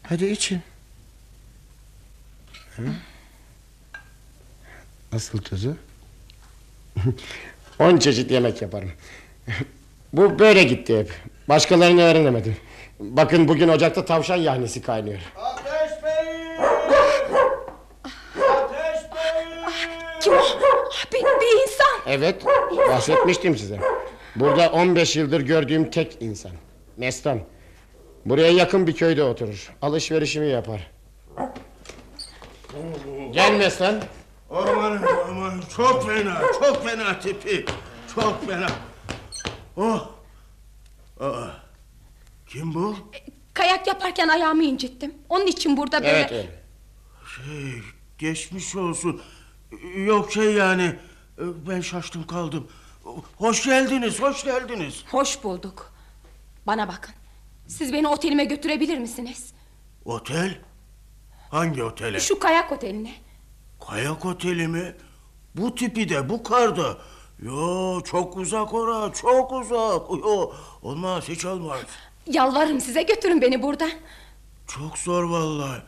Hadi için. Ha? Nasıl tuzu? On çeşit yemek yaparım. Bu böyle gitti hep. Başkalarını öğrenemedim. Bakın bugün ocakta tavşan yahnisi kaynıyor. Ateş Bey! Ateş Bey! Kim o? Bir, bir insan. Evet, bahsetmiştim size. Burada 15 yıldır gördüğüm tek insan. Mestan. Buraya yakın bir köyde oturur. Alışverişimi yapar. Gel Mestan. Aman aman çok fena çok fena tipi çok fena. Oh. Aa, kim bu? Kayak yaparken ayağımı incittim. Onun için burada böyle... Evet öyle. Şey, geçmiş olsun. Yok şey yani ben şaştım kaldım. Hoş geldiniz hoş geldiniz. Hoş bulduk. Bana bakın. Siz beni otelime götürebilir misiniz? Otel? Hangi otele? Şu kayak oteline. Kayak oteli mi? Bu tipi de bu karda. Yo çok uzak ora çok uzak. Yo, olmaz hiç olmaz. Yalvarırım size götürün beni buradan. Çok zor vallahi.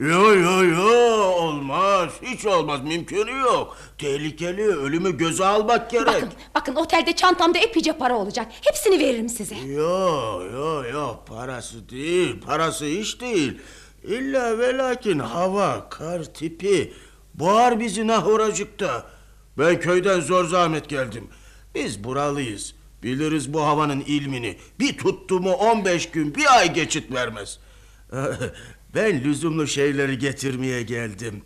Yo yo yo olmaz hiç olmaz mümkünü yok. Tehlikeli ölümü göze almak gerek. Bakın, bakın otelde çantamda epeyce para olacak. Hepsini veririm size. Yo yo yo parası değil parası hiç değil. İlla ve lakin hava kar tipi boğar bizi nahuracıkta. Ben köyden zor zahmet geldim. Biz buralıyız. Biliriz bu havanın ilmini. Bir tuttu mu 15 gün bir ay geçit vermez. Ben lüzumlu şeyleri getirmeye geldim.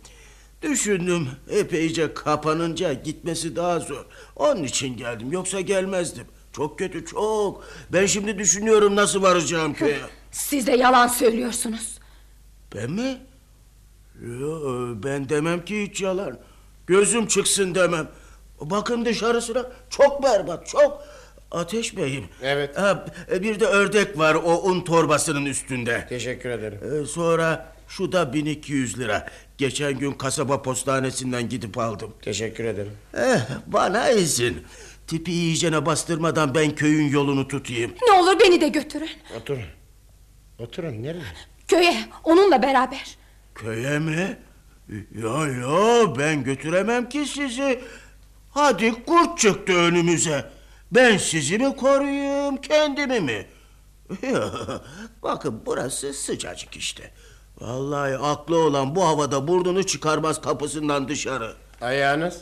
Düşündüm epeyce kapanınca gitmesi daha zor. Onun için geldim yoksa gelmezdim. Çok kötü çok. Ben şimdi düşünüyorum nasıl varacağım köye. Siz de yalan söylüyorsunuz. Ben mi? Yo, ben demem ki hiç yalan. Gözüm çıksın demem. Bakın dışarısına çok berbat çok. Ateş Bey'im. Evet. Ha, bir de ördek var o un torbasının üstünde. Teşekkür ederim. Ee, sonra şu da 1200 lira. Geçen gün kasaba postanesinden gidip aldım. Teşekkür ederim. Eh, bana izin. Tipi iyicene bastırmadan ben köyün yolunu tutayım. Ne olur beni de götürün. Oturun. Oturun nereye? Köye onunla beraber. Köye mi? Ya ya ben götüremem ki sizi. Hadi kurt çıktı önümüze. Ben sizi mi koruyayım kendimi mi? Bakın burası sıcacık işte. Vallahi aklı olan bu havada burnunu çıkarmaz kapısından dışarı. Ayağınız?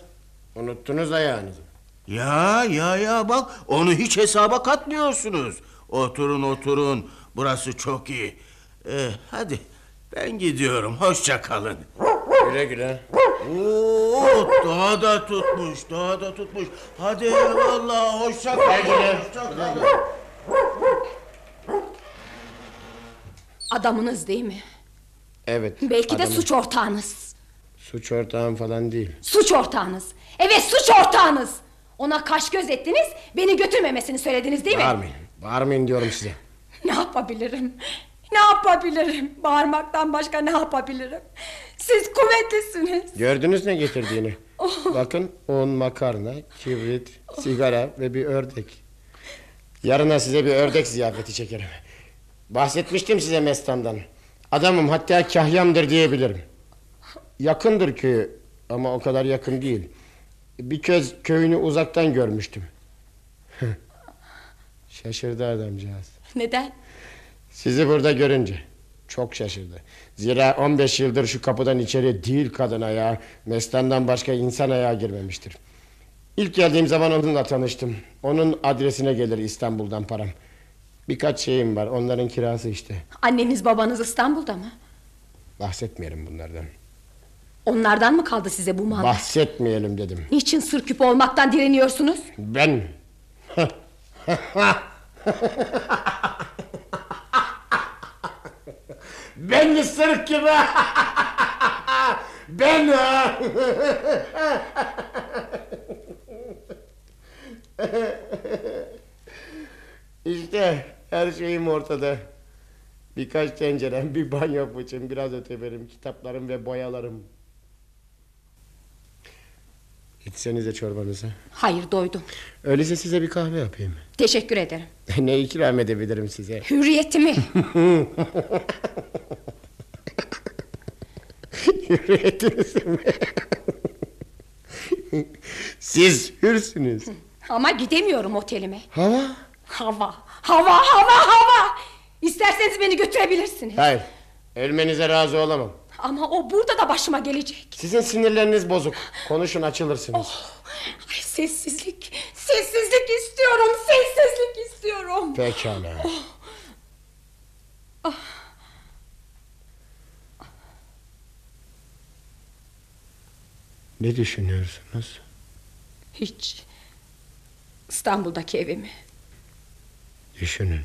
Unuttunuz ayağınızı. Ya ya ya bak onu hiç hesaba katmıyorsunuz. Oturun oturun burası çok iyi. Ee, hadi ben gidiyorum hoşça kalın. Güle güle. Oo, daha da tutmuş, daha da tutmuş. Hadi eyvallah, hoşça kal. Hoşça kal. Adamınız değil mi? Evet. Belki de adamım. suç ortağınız. Suç ortağım falan değil. Suç ortağınız. Evet suç ortağınız. Ona kaş göz ettiniz, beni götürmemesini söylediniz değil mi? Bağırmayın. Bağırmayın diyorum size. Ne yapabilirim? Ne yapabilirim? Bağırmaktan başka ne yapabilirim? Siz kuvvetlisiniz. Gördünüz ne getirdiğini. Bakın un, makarna, kibrit, sigara ve bir ördek. Yarına size bir ördek ziyafeti çekerim. Bahsetmiştim size Mestan'dan. Adamım hatta kahyamdır diyebilirim. Yakındır köyü ama o kadar yakın değil. Bir kez köyünü uzaktan görmüştüm. Şaşırdı adamcağız. Neden? Sizi burada görünce çok şaşırdı. Zira 15 yıldır şu kapıdan içeri değil kadın ayağı, Mestan'dan başka insan ayağı girmemiştir. İlk geldiğim zaman onunla tanıştım. Onun adresine gelir İstanbul'dan param. Birkaç şeyim var, onların kirası işte. Anneniz babanız İstanbul'da mı? Bahsetmeyelim bunlardan. Onlardan mı kaldı size bu mal? Bahsetmeyelim dedim. Niçin sır küpü olmaktan direniyorsunuz? Ben... ben mi sırık gibi? ben... işte her şeyim ortada. Birkaç tencerem, bir banyo fıçım, biraz öteberim, kitaplarım ve boyalarım. İçsenize çorbanızı. Hayır doydum. Öyleyse size bir kahve yapayım. Teşekkür ederim. ne ikram edebilirim size? Hürriyetimi. Hürriyetiniz mi? Siz hürsünüz. Ama gidemiyorum otelime. Hava? Hava, hava, hava, hava. İsterseniz beni götürebilirsiniz. Hayır. Ölmenize razı olamam. Ama o burada da başıma gelecek. Sizin sinirleriniz bozuk. Konuşun açılırsınız. Ay, sessizlik, sessizlik istiyorum, sessizlik istiyorum. Pekala. Ne düşünüyorsunuz? Hiç. İstanbul'daki evimi. Düşünün.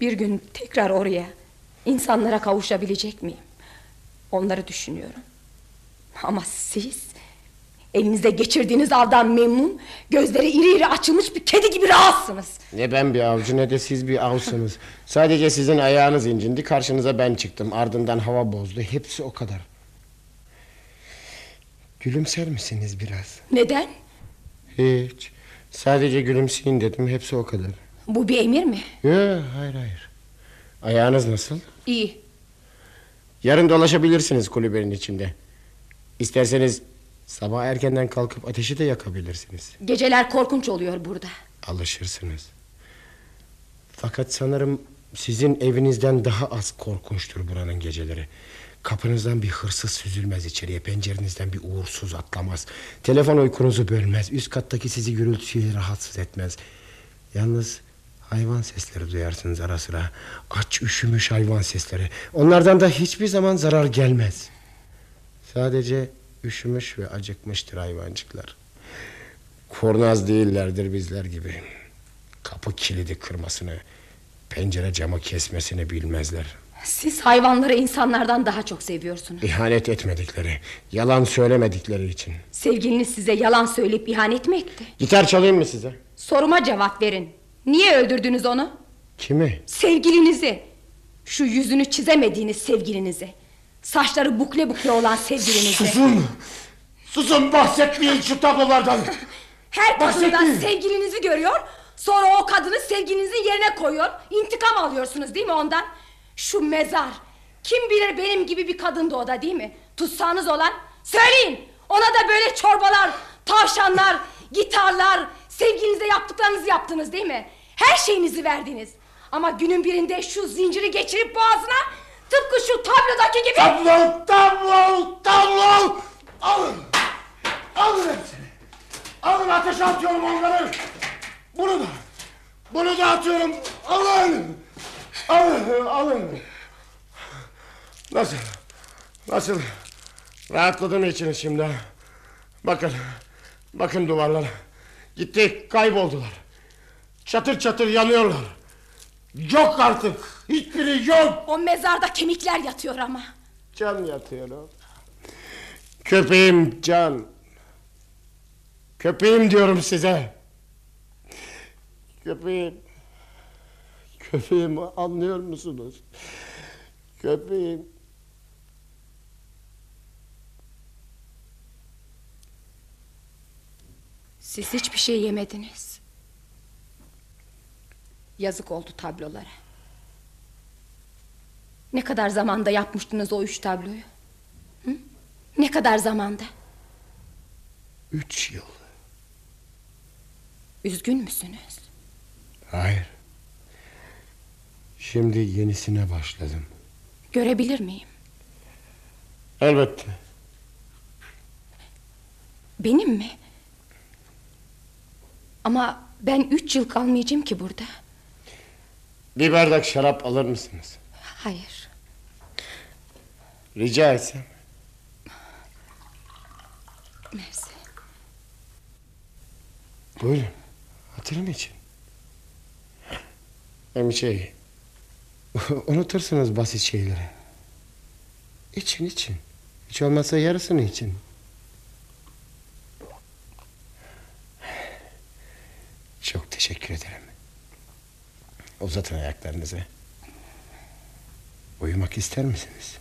Bir gün tekrar oraya, insanlara kavuşabilecek miyim? Onları düşünüyorum. Ama siz, elinizde geçirdiğiniz avdan memnun, gözleri iri iri açılmış bir kedi gibi rahatsınız. Ne ben bir avcı ne de siz bir avsınız. Sadece sizin ayağınız incindi. Karşınıza ben çıktım. Ardından hava bozdu. Hepsi o kadar. Gülümser misiniz biraz? Neden? Hiç. Sadece gülümseyin dedim. Hepsi o kadar. Bu bir emir mi? Yok hayır hayır. Ayağınız nasıl? İyi. Yarın dolaşabilirsiniz kulübenin içinde. İsterseniz sabah erkenden kalkıp ateşi de yakabilirsiniz. Geceler korkunç oluyor burada. Alışırsınız. Fakat sanırım sizin evinizden daha az korkunçtur buranın geceleri. Kapınızdan bir hırsız süzülmez içeriye. Pencerenizden bir uğursuz atlamaz. Telefon uykunuzu bölmez. Üst kattaki sizi gürültüyle rahatsız etmez. Yalnız hayvan sesleri duyarsınız ara sıra. Aç üşümüş hayvan sesleri. Onlardan da hiçbir zaman zarar gelmez. Sadece üşümüş ve acıkmıştır hayvancıklar. Kurnaz değillerdir bizler gibi. Kapı kilidi kırmasını, pencere camı kesmesini bilmezler. Siz hayvanları insanlardan daha çok seviyorsunuz. İhanet etmedikleri, yalan söylemedikleri için. Sevgiliniz size yalan söyleyip ihanet mi etti? Gitar çalayım mı size? Soruma cevap verin. Niye öldürdünüz onu? Kimi? Sevgilinizi. Şu yüzünü çizemediğiniz sevgilinizi. Saçları bukle bukle olan sevgilinizi. Susun! Susun bahsetmeyin şu tablolardan! Her kadından sevgilinizi görüyor. Sonra o kadını sevgilinizin yerine koyuyor. İntikam alıyorsunuz değil mi ondan? Şu mezar. Kim bilir benim gibi bir kadındı o da değil mi? Tutsanız olan. Söyleyin. Ona da böyle çorbalar, tavşanlar, gitarlar, sevgilinize yaptıklarınızı yaptınız değil mi? Her şeyinizi verdiniz. Ama günün birinde şu zinciri geçirip boğazına tıpkı şu tablodaki gibi... Tablo, tablo, tablo! Alın! Alın hepsini! Alın ateşe atıyorum onları! Bunu da! Bunu da atıyorum! Alın! Alın, alın! Nasıl? Nasıl? Rahatladı mı içiniz şimdi? Bakın, bakın duvarlara. Gitti, kayboldular. Çatır çatır yanıyorlar. Yok artık, hiçbiri yok. O mezarda kemikler yatıyor ama. Can yatıyor o. Köpeğim can. Köpeğim diyorum size. Köpeğim. Köpeğim anlıyor musunuz? Köpeğim. Siz hiçbir şey yemediniz. Yazık oldu tablolara. Ne kadar zamanda yapmıştınız o üç tabloyu? Hı? Ne kadar zamanda? Üç yıl. Üzgün müsünüz? Hayır. Şimdi yenisine başladım. Görebilir miyim? Elbette. Benim mi? Ama ben üç yıl kalmayacağım ki burada. Bir bardak şarap alır mısınız? Hayır. Rica etsem. Mersi. Buyurun. Hatırım için. Hem şey, Unutursunuz basit şeyleri. İçin için. Hiç olmazsa yarısını için. Çok teşekkür ederim. Uzatın ayaklarınızı. Uyumak ister misiniz?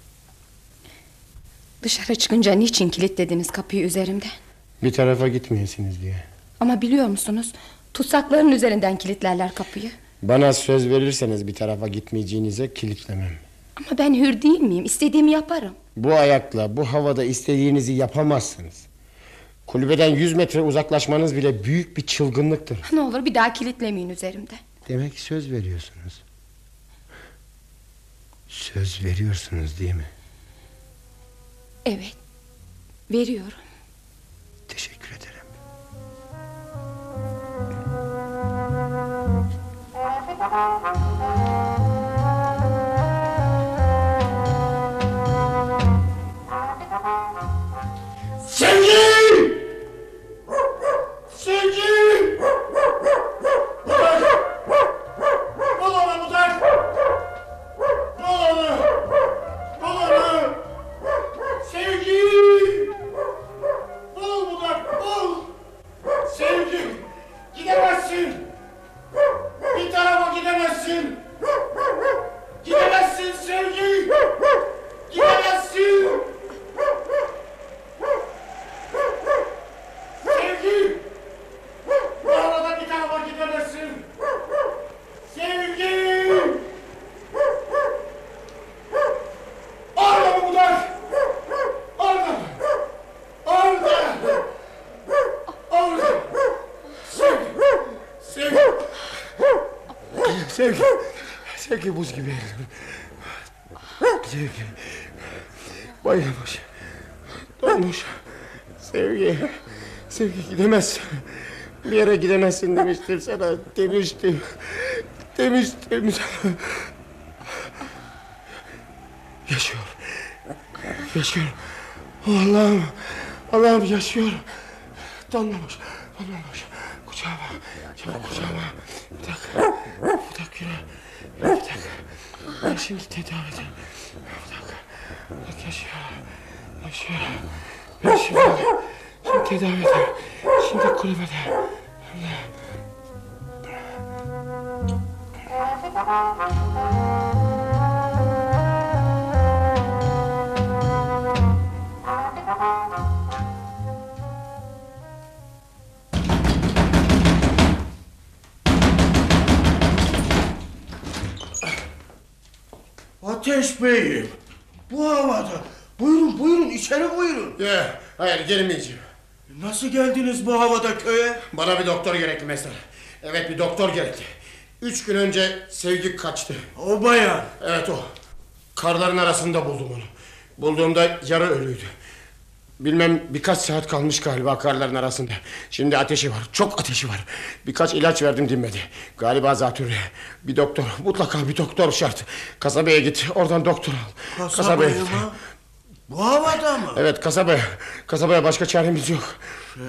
Dışarı çıkınca niçin kilitlediniz kapıyı üzerimden? Bir tarafa gitmeyesiniz diye. Ama biliyor musunuz? Tutsakların üzerinden kilitlerler kapıyı. Bana söz verirseniz bir tarafa gitmeyeceğinize kilitlemem. Ama ben hür değil miyim? İstediğimi yaparım. Bu ayakla bu havada istediğinizi yapamazsınız. Kulübeden yüz metre uzaklaşmanız bile büyük bir çılgınlıktır. Ne olur bir daha kilitlemeyin üzerimde. Demek söz veriyorsunuz. Söz veriyorsunuz değil mi? Evet. Veriyorum. Teşekkür ederim. Sevgi! Buz gibi. Sevgi, Bayılmış. Donmuş. Sevgi. Sevgi gidemez. Bir yere gidemezsin demiştim sana. Demiştim. Demiştim. Yaşıyor. Yaşıyor. Allah'ım. Allah'ım yaşıyor. Donmamış. Donmamış. Kucağıma. Çabuk kucağıma. Bir dakika. Bir dakika. Bir dakika. Ben şimdi tedavi edeyim. Bir dakika. Bir dakika yaşıyor. Yaşıyor. Yaşıyor. Şimdi tedavi edeyim. Şimdi kulübede. Ateş Bey'im. Bu havada. Buyurun buyurun içeri buyurun. Ya, hayır gelmeyeceğim. Nasıl geldiniz bu havada köye? Bana bir doktor gerekli mesela. Evet bir doktor gerekli. Üç gün önce Sevgi kaçtı. O bayan. Evet o. Karların arasında buldum onu. Bulduğumda yarı ölüydü. Bilmem birkaç saat kalmış galiba karların arasında. Şimdi ateşi var. Çok ateşi var. Birkaç ilaç verdim dinmedi. Galiba zatürre. Bir doktor. Mutlaka bir doktor şart. Kasabaya git. Oradan doktor al. Kasabaya mı? Bu havada mı? Evet kasabaya. Kasabaya başka çaremiz yok. Ee,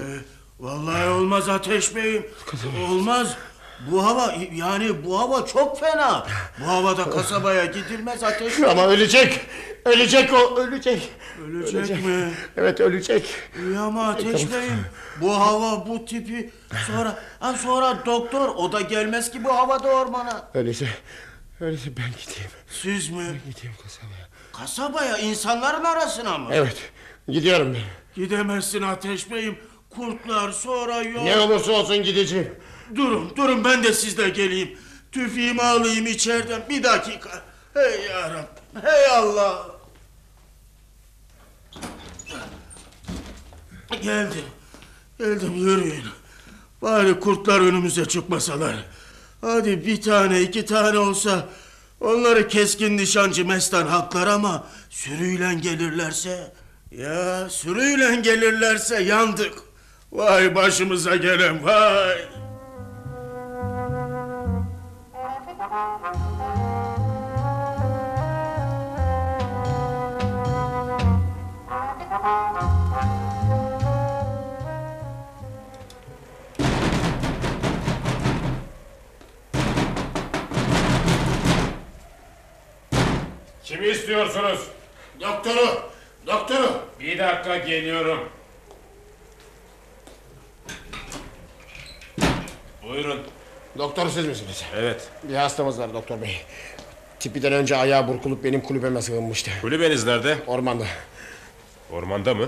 vallahi olmaz Ateş Bey'im. Olmaz. Bu hava yani bu hava çok fena. Bu havada kasabaya gidilmez Ateş. Ama ölecek. Ölecek o. Ölecek. Ölecek mi? Evet ölecek. İyi ama Ateş Bey'im bu hava bu tipi sonra ha sonra doktor o da gelmez ki bu havada ormana. Öyleyse. Öyleyse ben gideyim. Siz mi? Gideyim kasabaya. Kasabaya insanların arasına mı? Evet. Gidiyorum ben. Gidemezsin Ateş Bey'im. Kurtlar sonra yol. Ne olursa olsun gideceğim. Durun durun ben de sizle geleyim. Tüfeğimi alayım içeriden bir dakika. Hey yarabbim hey Allah. Geldim. Geldim yürüyün. Bari kurtlar önümüze çıkmasalar. Hadi bir tane iki tane olsa onları keskin nişancı mestan haklar ama sürüyle gelirlerse ya sürüyle gelirlerse yandık. Vay başımıza gelen vay. Kimi istiyorsunuz? Doktoru. Doktoru. Bir dakika geliyorum. Buyurun. Doktor siz misiniz? Evet. Bir hastamız var doktor bey. Tipiden önce ayağı burkulup benim kulübeme sığınmıştı. Kulübeniz nerede? Ormanda. Ormanda mı?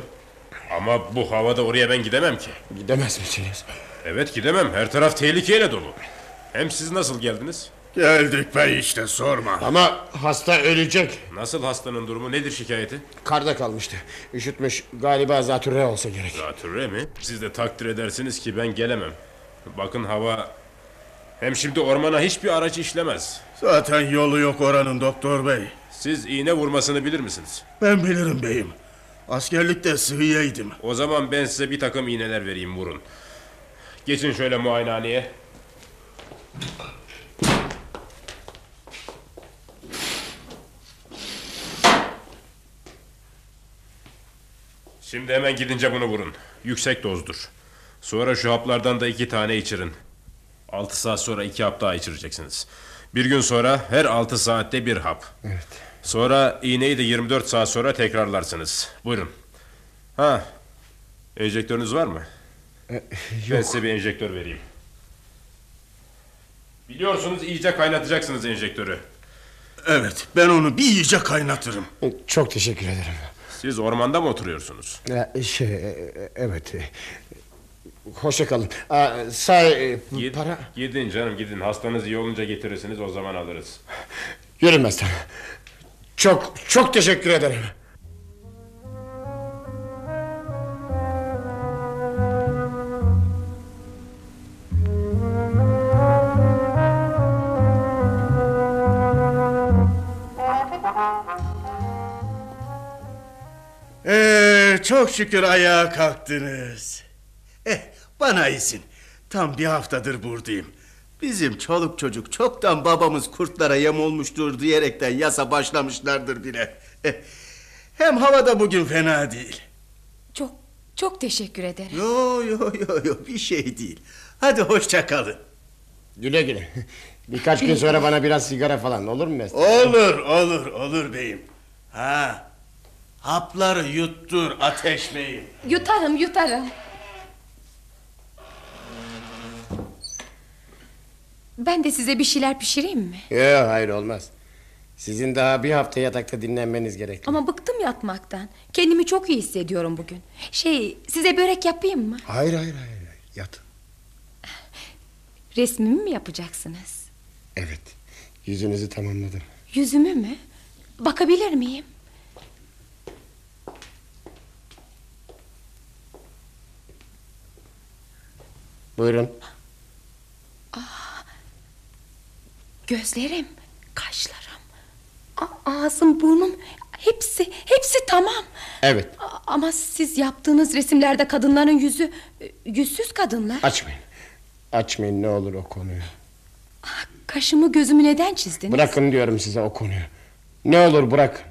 Ama bu havada oraya ben gidemem ki. Gidemez misiniz? Evet gidemem. Her taraf tehlikeyle dolu. Hem siz nasıl geldiniz? Geldik be işte sorma. Ama hasta ölecek. Nasıl hastanın durumu? Nedir şikayeti? Karda kalmıştı. Üşütmüş. Galiba zatürre olsa gerek. Zatürre mi? Siz de takdir edersiniz ki ben gelemem. Bakın hava... Hem şimdi ormana hiçbir araç işlemez. Zaten yolu yok oranın doktor bey. Siz iğne vurmasını bilir misiniz? Ben bilirim beyim. Askerlikte sığıyeydim. O zaman ben size bir takım iğneler vereyim vurun. Geçin şöyle muayenehaneye. Şimdi hemen gidince bunu vurun. Yüksek dozdur. Sonra şu haplardan da iki tane içirin. Altı saat sonra iki hap daha içireceksiniz. Bir gün sonra her altı saatte bir hap. Evet. Sonra iğneyi de 24 saat sonra tekrarlarsınız. Buyurun. Ha. Enjektörünüz var mı? E, Ben size bir enjektör vereyim. Biliyorsunuz iyice kaynatacaksınız enjektörü. Evet ben onu bir iyice kaynatırım. Çok teşekkür ederim. Siz ormanda mı oturuyorsunuz? Ya, şey, e, evet. e, Hoşça kalın. Aa, say, e, Gid- para... Gidin canım gidin. Hastanız iyi olunca getirirsiniz o zaman alırız. Yürümezden. Çok, çok teşekkür ederim. çok şükür ayağa kalktınız. Eh, bana isin. Tam bir haftadır buradayım. Bizim çoluk çocuk çoktan babamız kurtlara yem olmuştur diyerekten yasa başlamışlardır bile. Hem hava da bugün fena değil. Çok çok teşekkür ederim. Yo yo yo yo bir şey değil. Hadi hoşça kalın. Güle güle. Birkaç gün sonra bana biraz sigara falan olur mu Mesut? Olur olur olur beyim. Ha. Hapları yuttur ateş beyim. Yutarım yutarım. Ben de size bir şeyler pişireyim mi? Yok hayır olmaz. Sizin daha bir hafta yatakta dinlenmeniz gerekli. Ama bıktım yatmaktan. Kendimi çok iyi hissediyorum bugün. Şey size börek yapayım mı? Hayır hayır hayır. hayır. Yatın. Resmimi mi yapacaksınız? Evet. Yüzünüzü tamamladım. Yüzümü mü? Bakabilir miyim? Buyurun. Gözlerim, kaşlarım, ağzım, burnum hepsi hepsi tamam. Evet. Ama siz yaptığınız resimlerde kadınların yüzü e, yüzsüz kadınlar. Açmayın. Açmayın ne olur o konuyu. Kaşımı gözümü neden çizdiniz? Bırakın diyorum size o konuyu. Ne olur bırakın.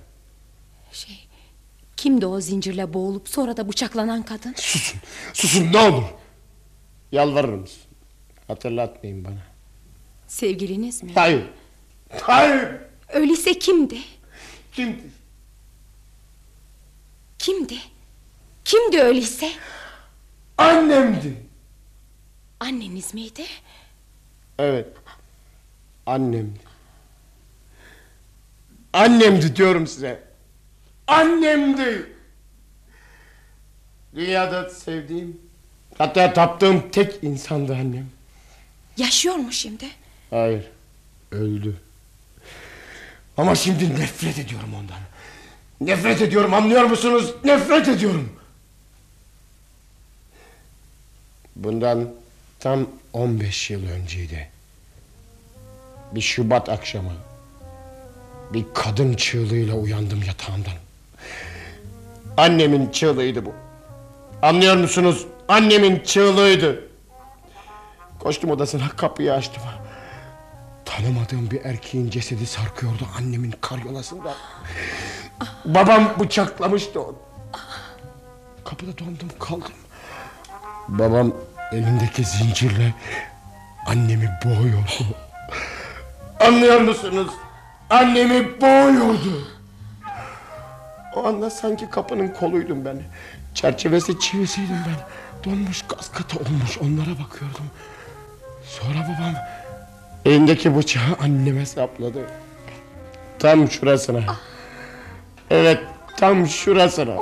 Şey, kimdi o zincirle boğulup sonra da bıçaklanan kadın? Susun. Susun ne olur. Yalvarırım. Hatırlatmayın bana. Sevgiliniz mi? Hayır. Hayır. Öyleyse kimdi? Kimdi? Kimdi? Kimdi öyleyse? Annemdi. Anneniz miydi? Evet. Annemdi. Annemdi diyorum size. Annemdi. Dünyada sevdiğim, hatta taptığım tek insandı annem. Yaşıyor mu şimdi? Hayır. Öldü. Ama şimdi nefret ediyorum ondan. Nefret ediyorum anlıyor musunuz? Nefret ediyorum. Bundan tam 15 yıl önceydi. Bir Şubat akşamı. Bir kadın çığlığıyla uyandım yatağımdan. Annemin çığlığıydı bu. Anlıyor musunuz? Annemin çığlığıydı. Koştum odasına kapıyı açtım. Tanımadığım bir erkeğin cesedi sarkıyordu annemin karyolasında. Babam bıçaklamıştı onu. Kapıda dondum kaldım. Babam elindeki zincirle annemi boğuyordu. Anlıyor musunuz? Annemi boğuyordu. O anda sanki kapının koluydum ben. Çerçevesi çivisiydim ben. Donmuş gaz katı olmuş onlara bakıyordum. Sonra babam elindeki bıçağı anneme sapladı. Tam şurasına. Evet tam şurasına.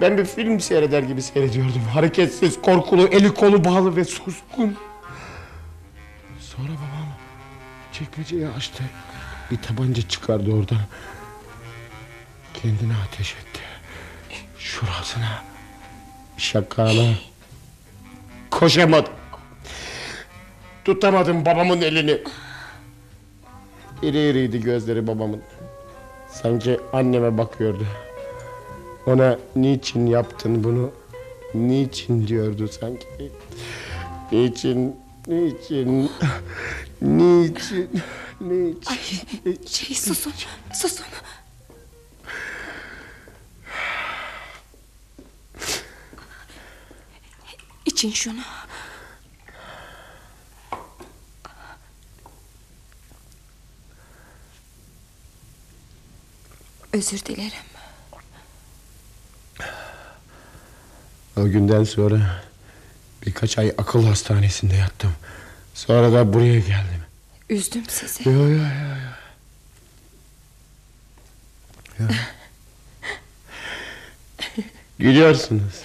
Ben bir film seyreder gibi seyrediyordum. Hareketsiz, korkulu, eli kolu bağlı ve suskun. Sonra babam çekmeceyi açtı. Bir tabanca çıkardı oradan. Kendine ateş etti. Şurasına. Şakana. Koşamadım. Tutamadım babamın elini. İri iriydi gözleri babamın. Sanki anneme bakıyordu. Ona niçin yaptın bunu? Niçin diyordu sanki. Niçin, niçin, niçin, niçin. Şey susun, susun. İçin şunu. Özür dilerim. O günden sonra birkaç ay akıl hastanesinde yattım. Sonra da buraya geldim. Üzdüm sizi. Yo yo yo yo. Yo. Gülüyorsunuz.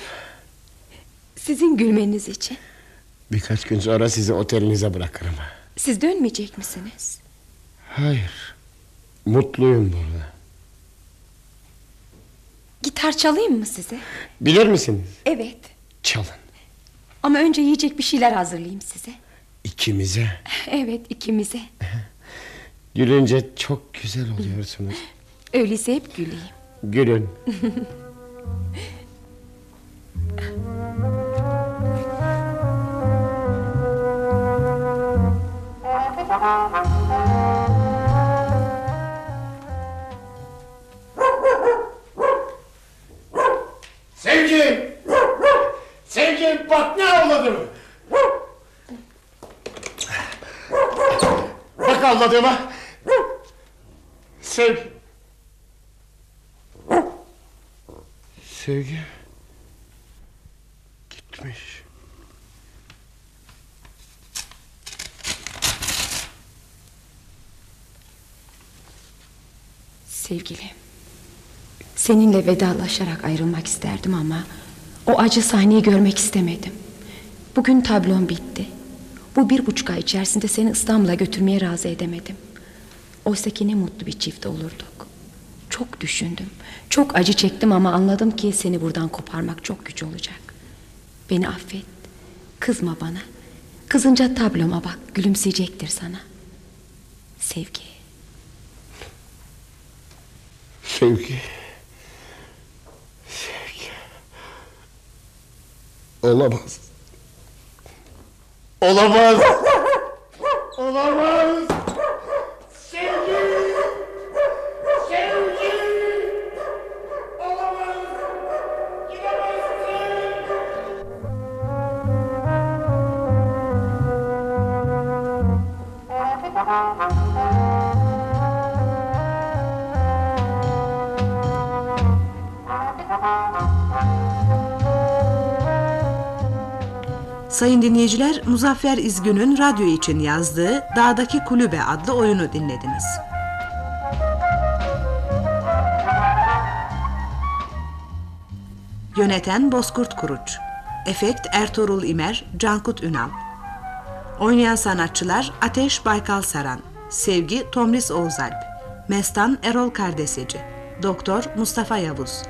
Sizin gülmeniz için. Birkaç gün sonra sizi otelinize bırakırım. Siz dönmeyecek misiniz? Hayır. Mutluyum burada. Gitar çalayım mı size? Bilir misiniz? Evet. Çalın. Ama önce yiyecek bir şeyler hazırlayayım size. İkimize? Evet ikimize. Gülünce çok güzel oluyorsunuz. Öyleyse hep güleyim. Gülün. Thank you. Bak avladığıma. Sevgi. Sevgi gitmiş. Sevgilim. Seninle vedalaşarak ayrılmak isterdim ama o acı sahneyi görmek istemedim. Bugün tablon bitti. Bu bir buçuk ay içerisinde seni İstanbul'a götürmeye razı edemedim. Oysa ki ne mutlu bir çift olurduk. Çok düşündüm. Çok acı çektim ama anladım ki seni buradan koparmak çok güç olacak. Beni affet. Kızma bana. Kızınca tabloma bak. Gülümseyecektir sana. Sevgi. Sevgi. Sevgi. Olamaz. Olamaz. Olamaz. Sayın dinleyiciler, Muzaffer İzgün'ün radyo için yazdığı Dağdaki Kulübe adlı oyunu dinlediniz. Yöneten Bozkurt Kuruç. Efekt Ertuğrul İmer, Cankut Ünal. Oynayan sanatçılar Ateş Baykal Saran Sevgi Tomris Oğuzalp Mestan Erol Kardeseci Doktor Mustafa Yavuz